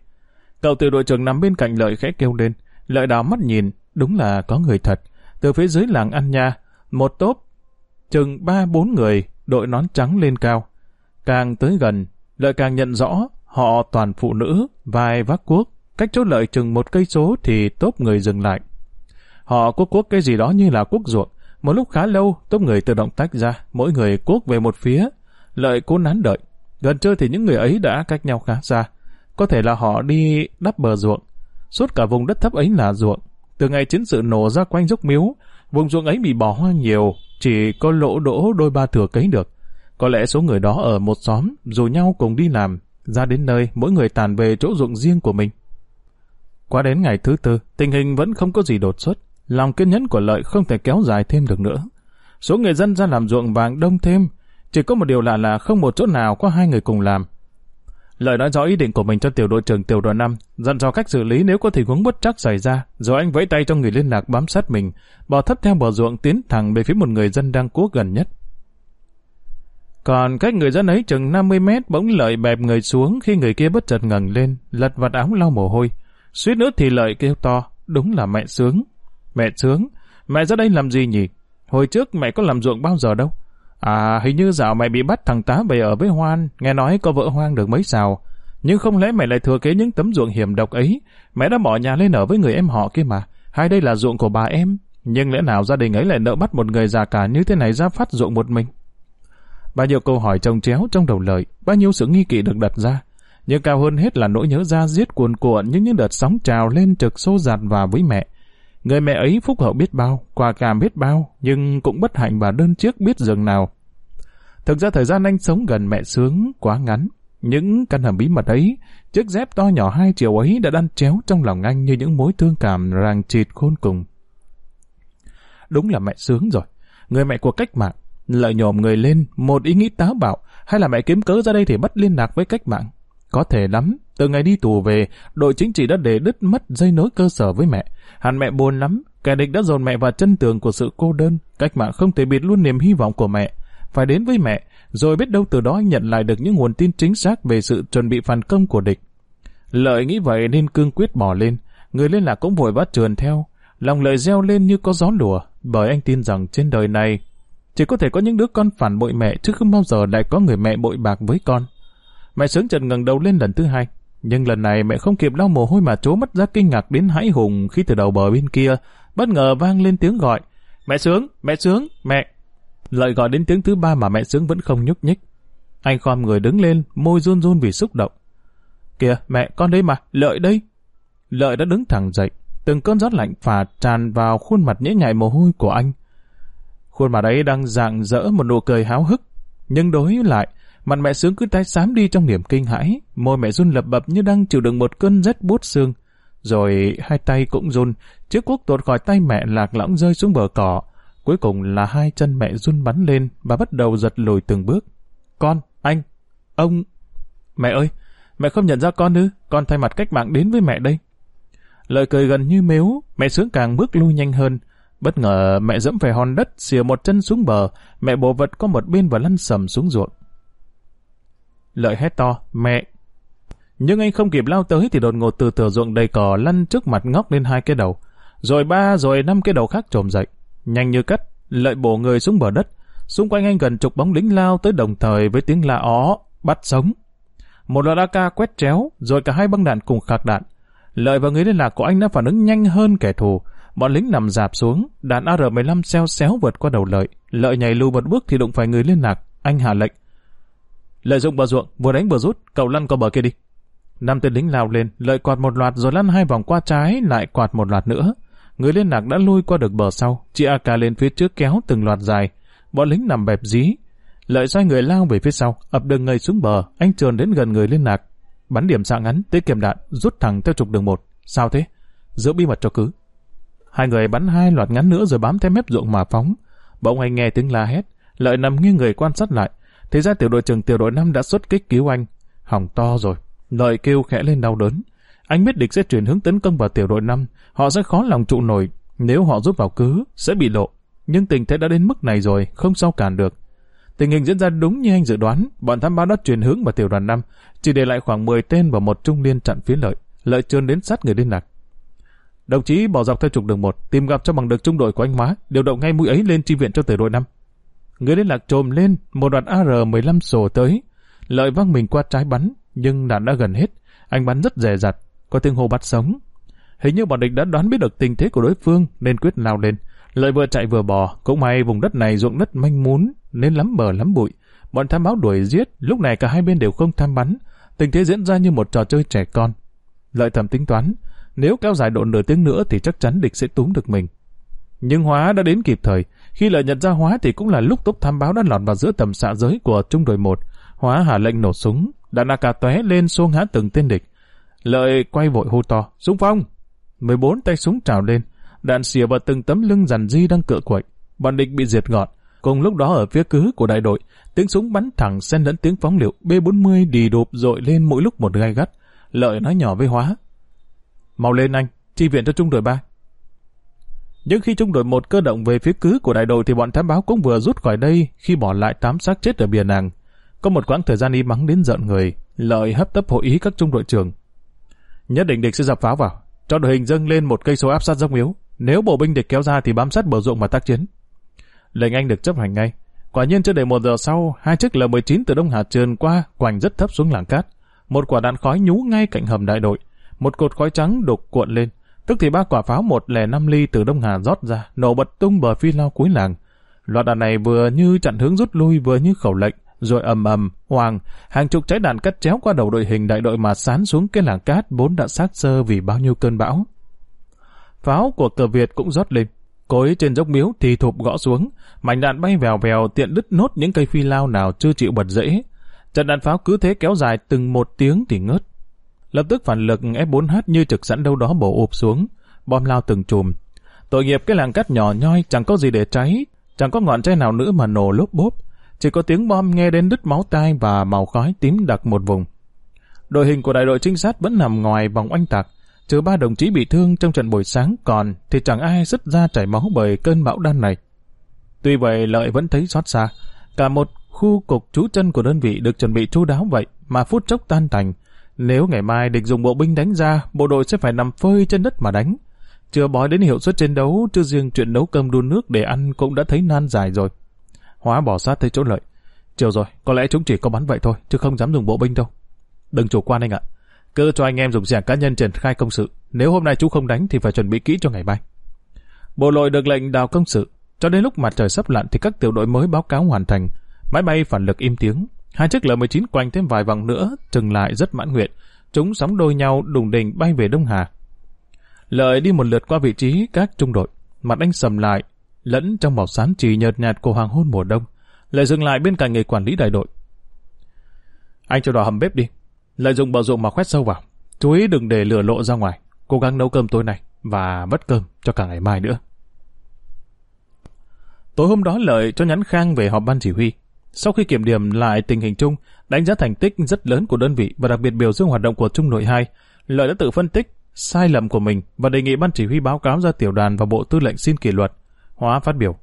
Cậu từ đội trưởng nằm bên cạnh Lợi khẽ kêu lên. Lợi đào mắt nhìn, đúng là có người thật. Từ phía dưới làng ăn nha, một tốp, chừng ba bốn người, đội nón trắng lên cao. Càng tới gần, lợi càng nhận rõ họ toàn phụ nữ, vai vác cuốc. Cách chốt lợi chừng một cây số thì tốp người dừng lại. Họ cuốc cuốc cái gì đó như là cuốc ruộng. Một lúc khá lâu, tốp người tự động tách ra, mỗi người cuốc về một phía. Lợi cố nán đợi. Gần trưa thì những người ấy đã cách nhau khá xa. Có thể là họ đi đắp bờ ruộng. Suốt cả vùng đất thấp ấy là ruộng. Từ ngày chiến sự nổ ra quanh dốc miếu, vùng ruộng ấy bị bỏ hoang nhiều, chỉ có lỗ đỗ đôi ba thừa cấy được. Có lẽ số người đó ở một xóm, dù nhau cùng đi làm, ra đến nơi mỗi người tàn về chỗ ruộng riêng của mình. Qua đến ngày thứ tư, tình hình vẫn không có gì đột xuất. Lòng kiên nhẫn của lợi không thể kéo dài thêm được nữa. Số người dân ra làm ruộng vàng đông thêm, chỉ có một điều lạ là không một chỗ nào có hai người cùng làm. Lợi nói rõ ý định của mình cho tiểu đội trưởng tiểu đoàn 5, dặn dò cách xử lý nếu có tình huống bất chắc xảy ra, rồi anh vẫy tay cho người liên lạc bám sát mình, bò thấp theo bờ ruộng tiến thẳng về phía một người dân đang cố gần nhất. Còn cách người dân ấy chừng 50 mét bỗng lợi bẹp người xuống khi người kia bất chợt ngẩng lên, lật vạt áo lau mồ hôi. Suýt nữa thì lợi kêu to, đúng là mẹ sướng. Mẹ sướng, mẹ ra đây làm gì nhỉ? Hồi trước mẹ có làm ruộng bao giờ đâu. À, hình như dạo mẹ bị bắt thằng tá về ở với Hoan, nghe nói có vợ Hoang được mấy xào. Nhưng không lẽ mẹ lại thừa kế những tấm ruộng hiểm độc ấy? Mẹ đã bỏ nhà lên ở với người em họ kia mà. Hay đây là ruộng của bà em? Nhưng lẽ nào gia đình ấy lại nợ bắt một người già cả như thế này ra phát ruộng một mình? Bao nhiêu câu hỏi trồng chéo trong đầu lời, bao nhiêu sự nghi kỵ được đặt ra. Nhưng cao hơn hết là nỗi nhớ ra giết cuồn cuộn những những đợt sóng trào lên trực xô giạt vào với mẹ. Người mẹ ấy phúc hậu biết bao, quả cảm biết bao, nhưng cũng bất hạnh và đơn chiếc biết dường nào. Thực ra thời gian anh sống gần mẹ sướng quá ngắn. Những căn hầm bí mật ấy, chiếc dép to nhỏ hai chiều ấy đã đan chéo trong lòng anh như những mối thương cảm ràng chịt khôn cùng. Đúng là mẹ sướng rồi. Người mẹ của cách mạng, lợi nhòm người lên một ý nghĩ táo bạo, hay là mẹ kiếm cớ ra đây thì bắt liên lạc với cách mạng. Có thể lắm, từ ngày đi tù về, đội chính trị đã để đứt mất dây nối cơ sở với mẹ. Hẳn mẹ buồn lắm, kẻ địch đã dồn mẹ vào chân tường của sự cô đơn, cách mạng không thể bịt luôn niềm hy vọng của mẹ. Phải đến với mẹ, rồi biết đâu từ đó anh nhận lại được những nguồn tin chính xác về sự chuẩn bị phản công của địch. Lợi nghĩ vậy nên cương quyết bỏ lên, người liên lạc cũng vội vã trườn theo. Lòng lợi reo lên như có gió lùa, bởi anh tin rằng trên đời này chỉ có thể có những đứa con phản bội mẹ chứ không bao giờ lại có người mẹ bội bạc với con. Mẹ sướng trần ngẩng đầu lên lần thứ hai, nhưng lần này mẹ không kịp lau mồ hôi mà trố mất ra kinh ngạc đến hãi hùng khi từ đầu bờ bên kia bất ngờ vang lên tiếng gọi. Mẹ sướng, mẹ sướng, mẹ. Lợi gọi đến tiếng thứ ba mà mẹ sướng vẫn không nhúc nhích. Anh khom người đứng lên, môi run run vì xúc động. Kìa, mẹ, con đây mà, lợi đây. Lợi đã đứng thẳng dậy, từng cơn gió lạnh phà tràn vào khuôn mặt nhễ nhại mồ hôi của anh. Khuôn mặt ấy đang dạng dỡ một nụ cười háo hức, nhưng đối lại, mặt mẹ sướng cứ tái xám đi trong niềm kinh hãi, môi mẹ run lập bập như đang chịu đựng một cơn rét buốt xương. Rồi hai tay cũng run, chiếc cuốc tuột khỏi tay mẹ lạc lõng rơi xuống bờ cỏ. Cuối cùng là hai chân mẹ run bắn lên và bắt đầu giật lùi từng bước. Con, anh, ông... Mẹ ơi, mẹ không nhận ra con ư? Con thay mặt cách mạng đến với mẹ đây. Lời cười gần như mếu, mẹ sướng càng bước lui nhanh hơn. Bất ngờ mẹ dẫm phải hòn đất, xìa một chân xuống bờ, mẹ bồ vật có một bên và lăn sầm xuống ruộng. Lợi hét to, mẹ. Nhưng anh không kịp lao tới thì đột ngột từ thửa ruộng đầy cỏ lăn trước mặt ngóc lên hai cái đầu. Rồi ba rồi năm cái đầu khác trồm dậy. Nhanh như cắt, lợi bổ người xuống bờ đất. Xung quanh anh gần chục bóng lính lao tới đồng thời với tiếng la ó, bắt sống. Một loạt AK quét chéo, rồi cả hai băng đạn cùng khạc đạn. Lợi và người liên lạc của anh đã phản ứng nhanh hơn kẻ thù. Bọn lính nằm dạp xuống, đạn AR-15 xeo xéo vượt qua đầu lợi. Lợi nhảy lùi một bước thì đụng phải người liên lạc. Anh hạ lệnh. Lợi dụng bờ ruộng, vừa đánh vừa rút, cậu lăn qua bờ kia đi. Năm tên lính lao lên, lợi quạt một loạt rồi lăn hai vòng qua trái, lại quạt một loạt nữa. Người liên lạc đã lui qua được bờ sau, chị AK lên phía trước kéo từng loạt dài. Bọn lính nằm bẹp dí. Lợi xoay người lao về phía sau, ập đường ngây xuống bờ, anh trườn đến gần người liên lạc. Bắn điểm xạ ngắn, tiết kiệm đạn, rút thẳng theo trục đường một. Sao thế? Giữ bí mật cho cứ. Hai người bắn hai loạt ngắn nữa rồi bám theo mép ruộng mà phóng. Bỗng anh nghe tiếng la hét, lợi nằm nghiêng người quan sát lại. Thì ra tiểu đội trưởng tiểu đội 5 đã xuất kích cứu anh. Hỏng to rồi. Lợi kêu khẽ lên đau đớn. Anh biết địch sẽ chuyển hướng tấn công vào tiểu đội 5. Họ sẽ khó lòng trụ nổi. Nếu họ rút vào cứ, sẽ bị lộ. Nhưng tình thế đã đến mức này rồi, không sao cản được. Tình hình diễn ra đúng như anh dự đoán, bọn tham báo đã chuyển hướng vào tiểu đoàn 5, chỉ để lại khoảng 10 tên và một trung liên chặn phía lợi. Lợi trơn đến sát người liên lạc. Đồng chí bỏ dọc theo trục đường 1, tìm gặp cho bằng được trung đội của anh Hóa, điều động ngay mũi ấy lên chi viện cho tiểu đội 5. Người liên lạc trồm lên, một đoạn AR-15 sổ tới. Lợi văng mình qua trái bắn, nhưng đạn đã gần hết. Anh bắn rất dè dặt, có tiếng hô bắt sống. Hình như bọn địch đã đoán biết được tình thế của đối phương nên quyết lao lên. Lợi vừa chạy vừa bò, cũng may vùng đất này ruộng đất manh mún nên lắm bờ lắm bụi. Bọn tham báo đuổi giết, lúc này cả hai bên đều không tham bắn. Tình thế diễn ra như một trò chơi trẻ con. Lợi thầm tính toán, nếu kéo dài độ nửa tiếng nữa thì chắc chắn địch sẽ túm được mình. Nhưng Hóa đã đến kịp thời. Khi lợi nhận ra Hóa thì cũng là lúc tốc tham báo đã lọt vào giữa tầm xạ giới của trung đội 1. Hóa hạ lệnh nổ súng, đạn AK tóe lên xô ngã từng tên địch. Lợi quay vội hô to, súng phong! 14 tay súng trào lên, đạn xìa vào từng tấm lưng dàn di đang cựa quậy. Bọn địch bị diệt gọn. Cùng lúc đó ở phía cứ của đại đội, tiếng súng bắn thẳng xen lẫn tiếng phóng liệu B40 đi đột dội lên mỗi lúc một gai gắt. Lợi nói nhỏ với Hóa. Mau lên anh, chi viện cho trung đội 3. Nhưng khi trung đội một cơ động về phía cứ của đại đội thì bọn thám báo cũng vừa rút khỏi đây khi bỏ lại tám xác chết ở bìa nàng. Có một quãng thời gian im mắng đến giận người, lợi hấp tấp hội ý các trung đội trưởng. Nhất định địch sẽ dập pháo vào, cho đội hình dâng lên một cây số áp sát dốc yếu. Nếu bộ binh địch kéo ra thì bám sát bờ ruộng mà tác chiến. Lệnh anh được chấp hành ngay. Quả nhiên chưa đầy một giờ sau, hai chiếc L-19 từ Đông Hà trườn qua, quành rất thấp xuống làng cát. Một quả đạn khói nhú ngay cạnh hầm đại đội. Một cột khói trắng đục cuộn lên. Tức thì ba quả pháo một lẻ năm ly từ Đông Hà rót ra, nổ bật tung bờ phi lao cuối làng. Loạt đạn này vừa như chặn hướng rút lui vừa như khẩu lệnh, rồi ầm ầm, hoàng, hàng chục trái đạn cắt chéo qua đầu đội hình đại đội mà sán xuống cái làng cát vốn đã sát sơ vì bao nhiêu cơn bão. Pháo của cờ Việt cũng rót lên, cối trên dốc miếu thì thụp gõ xuống, mảnh đạn bay vèo vèo tiện đứt nốt những cây phi lao nào chưa chịu bật rễ. Trận đạn pháo cứ thế kéo dài từng một tiếng thì ngớt. Lập tức phản lực F4H như trực sẵn đâu đó bổ ụp xuống, bom lao từng chùm. Tội nghiệp cái làng cát nhỏ nhoi chẳng có gì để cháy, chẳng có ngọn cháy nào nữa mà nổ lốp bốp. Chỉ có tiếng bom nghe đến đứt máu tai và màu khói tím đặc một vùng. Đội hình của đại đội trinh sát vẫn nằm ngoài vòng oanh tạc, trừ ba đồng chí bị thương trong trận buổi sáng còn thì chẳng ai rứt ra chảy máu bởi cơn bão đan này. Tuy vậy lợi vẫn thấy xót xa. Cả một khu cục trú chân của đơn vị được chuẩn bị chu đáo vậy mà phút chốc tan thành nếu ngày mai địch dùng bộ binh đánh ra, bộ đội sẽ phải nằm phơi trên đất mà đánh. Chưa bói đến hiệu suất chiến đấu, chưa riêng chuyện nấu cơm đun nước để ăn cũng đã thấy nan dài rồi. Hóa bỏ sát tới chỗ lợi. Chiều rồi, có lẽ chúng chỉ có bắn vậy thôi, chứ không dám dùng bộ binh đâu. Đừng chủ quan anh ạ. Cứ cho anh em dùng xe cá nhân triển khai công sự. Nếu hôm nay chú không đánh thì phải chuẩn bị kỹ cho ngày mai. Bộ đội được lệnh đào công sự. Cho đến lúc mặt trời sắp lặn thì các tiểu đội mới báo cáo hoàn thành. Máy bay phản lực im tiếng. Hai chiếc L-19 quanh thêm vài vòng nữa, chừng lại rất mãn nguyện. Chúng sóng đôi nhau đùng đỉnh bay về Đông Hà. Lợi đi một lượt qua vị trí các trung đội. Mặt anh sầm lại, lẫn trong màu xám trì nhợt nhạt của hoàng hôn mùa đông. Lợi dừng lại bên cạnh người quản lý đại đội. Anh cho đò hầm bếp đi. Lợi dụng bờ ruộng mà khoét sâu vào. Chú ý đừng để lửa lộ ra ngoài. Cố gắng nấu cơm tối nay và vất cơm cho cả ngày mai nữa. Tối hôm đó Lợi cho nhắn Khang về họp ban chỉ huy. Sau khi kiểm điểm lại tình hình chung, đánh giá thành tích rất lớn của đơn vị và đặc biệt biểu dương hoạt động của Trung đội 2, Lợi đã tự phân tích sai lầm của mình và đề nghị ban chỉ huy báo cáo ra tiểu đoàn và bộ tư lệnh xin kỷ luật. Hóa phát biểu.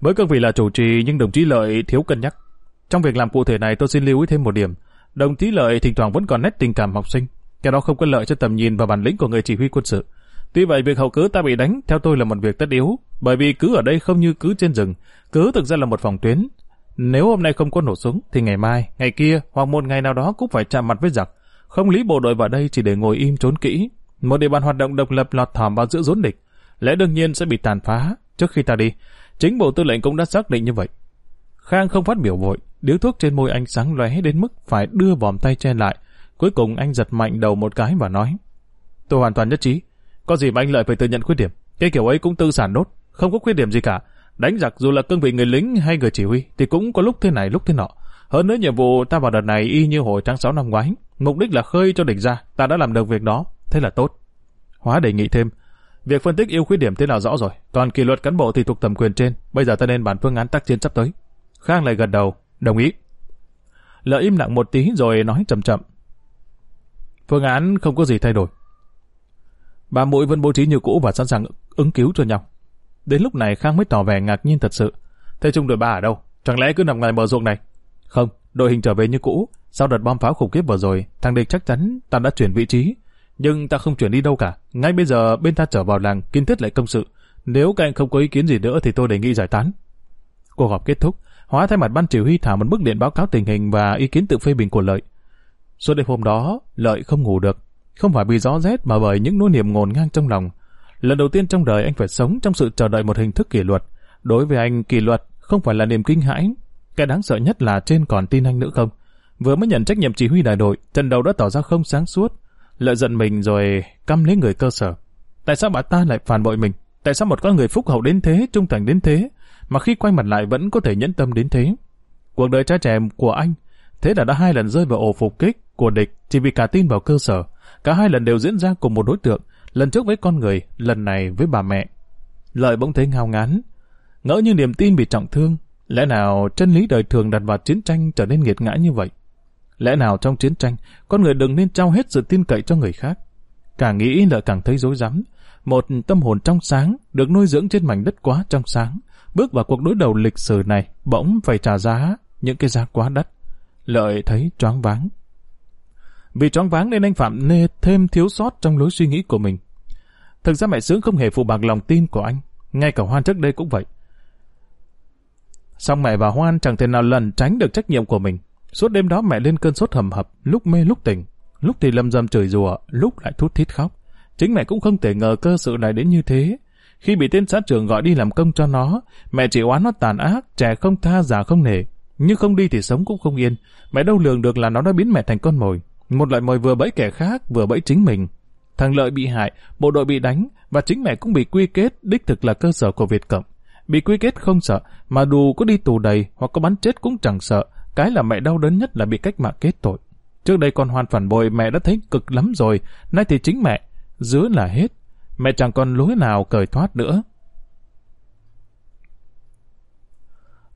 Với cương vị là chủ trì nhưng đồng chí Lợi thiếu cân nhắc. Trong việc làm cụ thể này tôi xin lưu ý thêm một điểm. Đồng chí Lợi thỉnh thoảng vẫn còn nét tình cảm học sinh. Cái đó không có lợi cho tầm nhìn và bản lĩnh của người chỉ huy quân sự. Tuy vậy việc hậu cứ ta bị đánh theo tôi là một việc tất yếu, bởi vì cứ ở đây không như cứ trên rừng, cứ thực ra là một phòng tuyến. Nếu hôm nay không có nổ súng, thì ngày mai, ngày kia hoặc một ngày nào đó cũng phải chạm mặt với giặc. Không lý bộ đội vào đây chỉ để ngồi im trốn kỹ. Một địa bàn hoạt động độc lập lọt thỏm vào giữa rốn địch, lẽ đương nhiên sẽ bị tàn phá. Trước khi ta đi, chính bộ tư lệnh cũng đã xác định như vậy. Khang không phát biểu vội, điếu thuốc trên môi anh sáng lóe đến mức phải đưa vòm tay che lại. Cuối cùng anh giật mạnh đầu một cái và nói, tôi hoàn toàn nhất trí. Có gì mà anh lợi phải tự nhận khuyết điểm. Cái kiểu ấy cũng tư sản nốt, không có khuyết điểm gì cả. Đánh giặc dù là cương vị người lính hay người chỉ huy thì cũng có lúc thế này lúc thế nọ. Hơn nữa nhiệm vụ ta vào đợt này y như hồi tháng 6 năm ngoái. Mục đích là khơi cho địch ra, ta đã làm được việc đó, thế là tốt. Hóa đề nghị thêm, việc phân tích ưu khuyết điểm thế nào rõ rồi, còn kỷ luật cán bộ thì thuộc thẩm quyền trên, bây giờ ta nên bàn phương án tác chiến sắp tới. Khang lại gật đầu, đồng ý. Lợi im lặng một tí rồi nói chậm chậm. Phương án không có gì thay đổi. Ba mũi vẫn bố trí như cũ và sẵn sàng ứng cứu cho nhau. Đến lúc này Khang mới tỏ vẻ ngạc nhiên thật sự. Thế trung đội ba ở đâu? Chẳng lẽ cứ nằm ngoài bờ ruộng này? Không, đội hình trở về như cũ. Sau đợt bom pháo khủng khiếp vừa rồi, thằng địch chắc chắn ta đã chuyển vị trí. Nhưng ta không chuyển đi đâu cả. Ngay bây giờ bên ta trở vào làng kiên thiết lại công sự. Nếu các anh không có ý kiến gì nữa thì tôi đề nghị giải tán. Cuộc họp kết thúc, Hóa thay mặt ban chỉ huy thả một bức điện báo cáo tình hình và ý kiến tự phê bình của Lợi. Suốt đêm hôm đó, Lợi không ngủ được. Không phải vì gió rét mà bởi những nỗi niềm ngổn ngang trong lòng. Lần đầu tiên trong đời anh phải sống trong sự chờ đợi một hình thức kỷ luật. Đối với anh, kỷ luật không phải là niềm kinh hãi. Cái đáng sợ nhất là trên còn tin anh nữa không. Vừa mới nhận trách nhiệm chỉ huy đại đội, trận đầu đã tỏ ra không sáng suốt. Lợi giận mình rồi căm lấy người cơ sở. Tại sao bà ta lại phản bội mình? Tại sao một con người phúc hậu đến thế, trung thành đến thế, mà khi quay mặt lại vẫn có thể nhẫn tâm đến thế? Cuộc đời trai trẻ của anh, thế là đã hai lần rơi vào ổ phục kích của địch chỉ vì cả tin vào cơ sở. Cả hai lần đều diễn ra cùng một đối tượng, lần trước với con người, lần này với bà mẹ. Lợi bỗng thấy ngao ngán, ngỡ như niềm tin bị trọng thương. Lẽ nào chân lý đời thường đặt vào chiến tranh trở nên nghiệt ngã như vậy? Lẽ nào trong chiến tranh, con người đừng nên trao hết sự tin cậy cho người khác? Càng nghĩ lại càng thấy dối rắm một tâm hồn trong sáng, được nuôi dưỡng trên mảnh đất quá trong sáng, bước vào cuộc đối đầu lịch sử này, bỗng phải trả giá những cái giá quá đắt. Lợi thấy choáng váng. Vì choáng váng nên anh Phạm nê thêm thiếu sót trong lối suy nghĩ của mình. Thực ra mẹ sướng không hề phụ bạc lòng tin của anh, ngay cả Hoan trước đây cũng vậy. Song mẹ và Hoan chẳng thể nào lần tránh được trách nhiệm của mình. Suốt đêm đó mẹ lên cơn sốt hầm hập, lúc mê lúc tỉnh, lúc thì lâm dâm chửi rủa, lúc lại thút thít khóc. Chính mẹ cũng không thể ngờ cơ sự này đến như thế. Khi bị tên sát trưởng gọi đi làm công cho nó, mẹ chỉ oán nó tàn ác, trẻ không tha, già không nể. Nhưng không đi thì sống cũng không yên. Mẹ đâu lường được là nó đã biến mẹ thành con mồi. Một loại mồi vừa bẫy kẻ khác, vừa bẫy chính mình. Thằng Lợi bị hại, bộ đội bị đánh, và chính mẹ cũng bị quy kết đích thực là cơ sở của Việt Cộng. Bị quy kết không sợ, mà dù có đi tù đầy hoặc có bắn chết cũng chẳng sợ. Cái là mẹ đau đớn nhất là bị cách mạng kết tội. Trước đây con hoàn phản bội mẹ đã thấy cực lắm rồi, nay thì chính mẹ, giữa là hết. Mẹ chẳng còn lối nào cởi thoát nữa.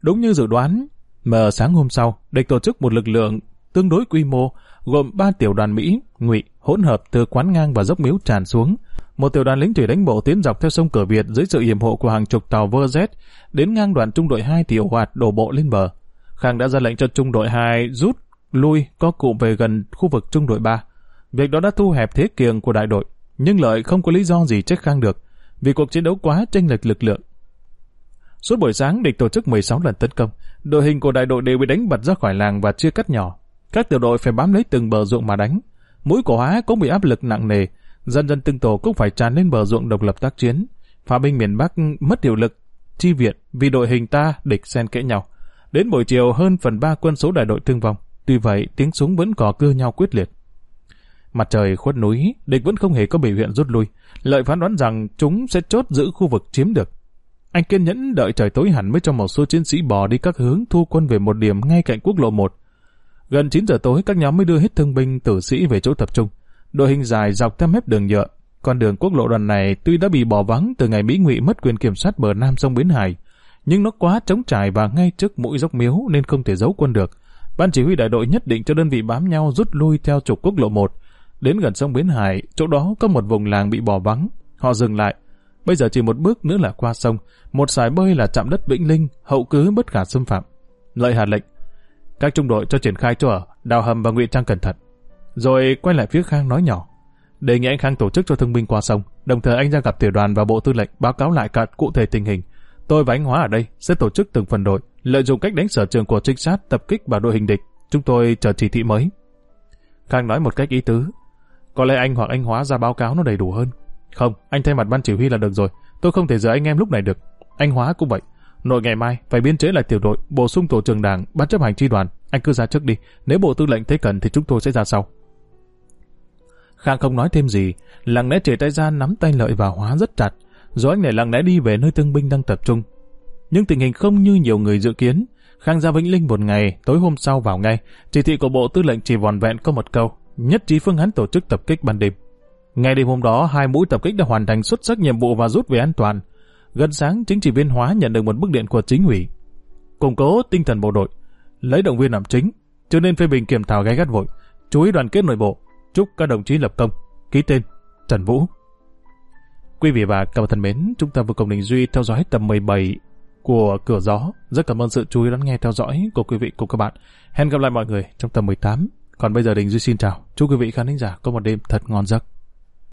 Đúng như dự đoán, mà sáng hôm sau, địch tổ chức một lực lượng tương đối quy mô, gồm ba tiểu đoàn Mỹ, ngụy hỗn hợp từ quán ngang và dốc miếu tràn xuống. Một tiểu đoàn lính thủy đánh bộ tiến dọc theo sông Cửa Việt dưới sự yểm hộ của hàng chục tàu vơ z đến ngang đoạn trung đội 2 thì ổ hoạt đổ bộ lên bờ. Khang đã ra lệnh cho trung đội 2 rút lui có cụ về gần khu vực trung đội 3. Việc đó đã thu hẹp thế kiềng của đại đội, nhưng lợi không có lý do gì trách Khang được, vì cuộc chiến đấu quá tranh lệch lực lượng. Suốt buổi sáng địch tổ chức 16 lần tấn công, đội hình của đại đội đều bị đánh bật ra khỏi làng và chia cắt nhỏ. Các tiểu đội phải bám lấy từng bờ ruộng mà đánh. Mũi của hóa cũng bị áp lực nặng nề, dần dần từng tổ cũng phải tràn lên bờ ruộng độc lập tác chiến. Phá binh miền Bắc mất hiệu lực, chi viện vì đội hình ta địch xen kẽ nhau. Đến buổi chiều hơn phần ba quân số đại đội thương vong. Tuy vậy, tiếng súng vẫn cò cưa nhau quyết liệt. Mặt trời khuất núi, địch vẫn không hề có biểu hiện rút lui. Lợi phán đoán rằng chúng sẽ chốt giữ khu vực chiếm được. Anh kiên nhẫn đợi trời tối hẳn mới cho một số chiến sĩ bò đi các hướng thu quân về một điểm ngay cạnh quốc lộ 1. Gần 9 giờ tối, các nhóm mới đưa hết thương binh tử sĩ về chỗ tập trung. Đội hình dài dọc theo mép đường nhựa. Con đường quốc lộ đoàn này tuy đã bị bỏ vắng từ ngày Mỹ ngụy mất quyền kiểm soát bờ nam sông Bến Hải, nhưng nó quá trống trải và ngay trước mũi dốc miếu nên không thể giấu quân được. Ban chỉ huy đại đội nhất định cho đơn vị bám nhau rút lui theo trục quốc lộ 1. Đến gần sông Bến Hải, chỗ đó có một vùng làng bị bỏ vắng. Họ dừng lại. Bây giờ chỉ một bước nữa là qua sông. Một sải bơi là chạm đất Vĩnh Linh, hậu cứ bất khả xâm phạm. Lợi hạ lệnh. Các trung đội cho triển khai chỗ ở, đào hầm và ngụy trang cẩn thận. Rồi quay lại phía Khang nói nhỏ. Đề nghị anh Khang tổ chức cho thương binh qua sông, đồng thời anh ra gặp tiểu đoàn và bộ tư lệnh báo cáo lại cả cụ thể tình hình. Tôi và anh Hóa ở đây sẽ tổ chức từng phần đội, lợi dụng cách đánh sở trường của trinh sát tập kích vào đội hình địch. Chúng tôi chờ chỉ thị mới. Khang nói một cách ý tứ. Có lẽ anh hoặc anh Hóa ra báo cáo nó đầy đủ hơn. Không, anh thay mặt ban chỉ huy là được rồi. Tôi không thể giữ anh em lúc này được. Anh Hóa cũng vậy. Nội ngày mai phải biên chế lại tiểu đội, bổ sung tổ trưởng đảng, ban chấp hành tri đoàn. Anh cứ ra trước đi. Nếu bộ tư lệnh thấy cần thì chúng tôi sẽ ra sau. Khang không nói thêm gì, lặng lẽ chỉ tay ra nắm tay lợi và Hóa rất chặt, rồi anh lại lặng lẽ đi về nơi thương binh đang tập trung. Nhưng tình hình không như nhiều người dự kiến. Khang ra Vĩnh Linh một ngày, tối hôm sau vào ngay, chỉ thị của bộ tư lệnh chỉ vòn vẹn có một câu, nhất trí phương án tổ chức tập kích ban đêm. Ngày đêm hôm đó, hai mũi tập kích đã hoàn thành xuất sắc nhiệm vụ và rút về an toàn. Gần sáng, chính trị viên hóa nhận được một bức điện của chính ủy. Củng cố tinh thần bộ đội, lấy động viên làm chính, cho nên phê bình kiểm thảo gay gắt vội, chú ý đoàn kết nội bộ, chúc các đồng chí lập công. Ký tên, Trần Vũ. Quý vị và các bạn thân mến, chúng ta vừa cùng Đình Duy theo dõi tập 17 của Cửa Gió. Rất cảm ơn sự chú ý lắng nghe theo dõi của quý vị cùng các bạn. Hẹn gặp lại mọi người trong tập 18. Còn bây giờ Đình Duy xin chào. Chúc quý vị khán giả có một đêm thật ngon giấc.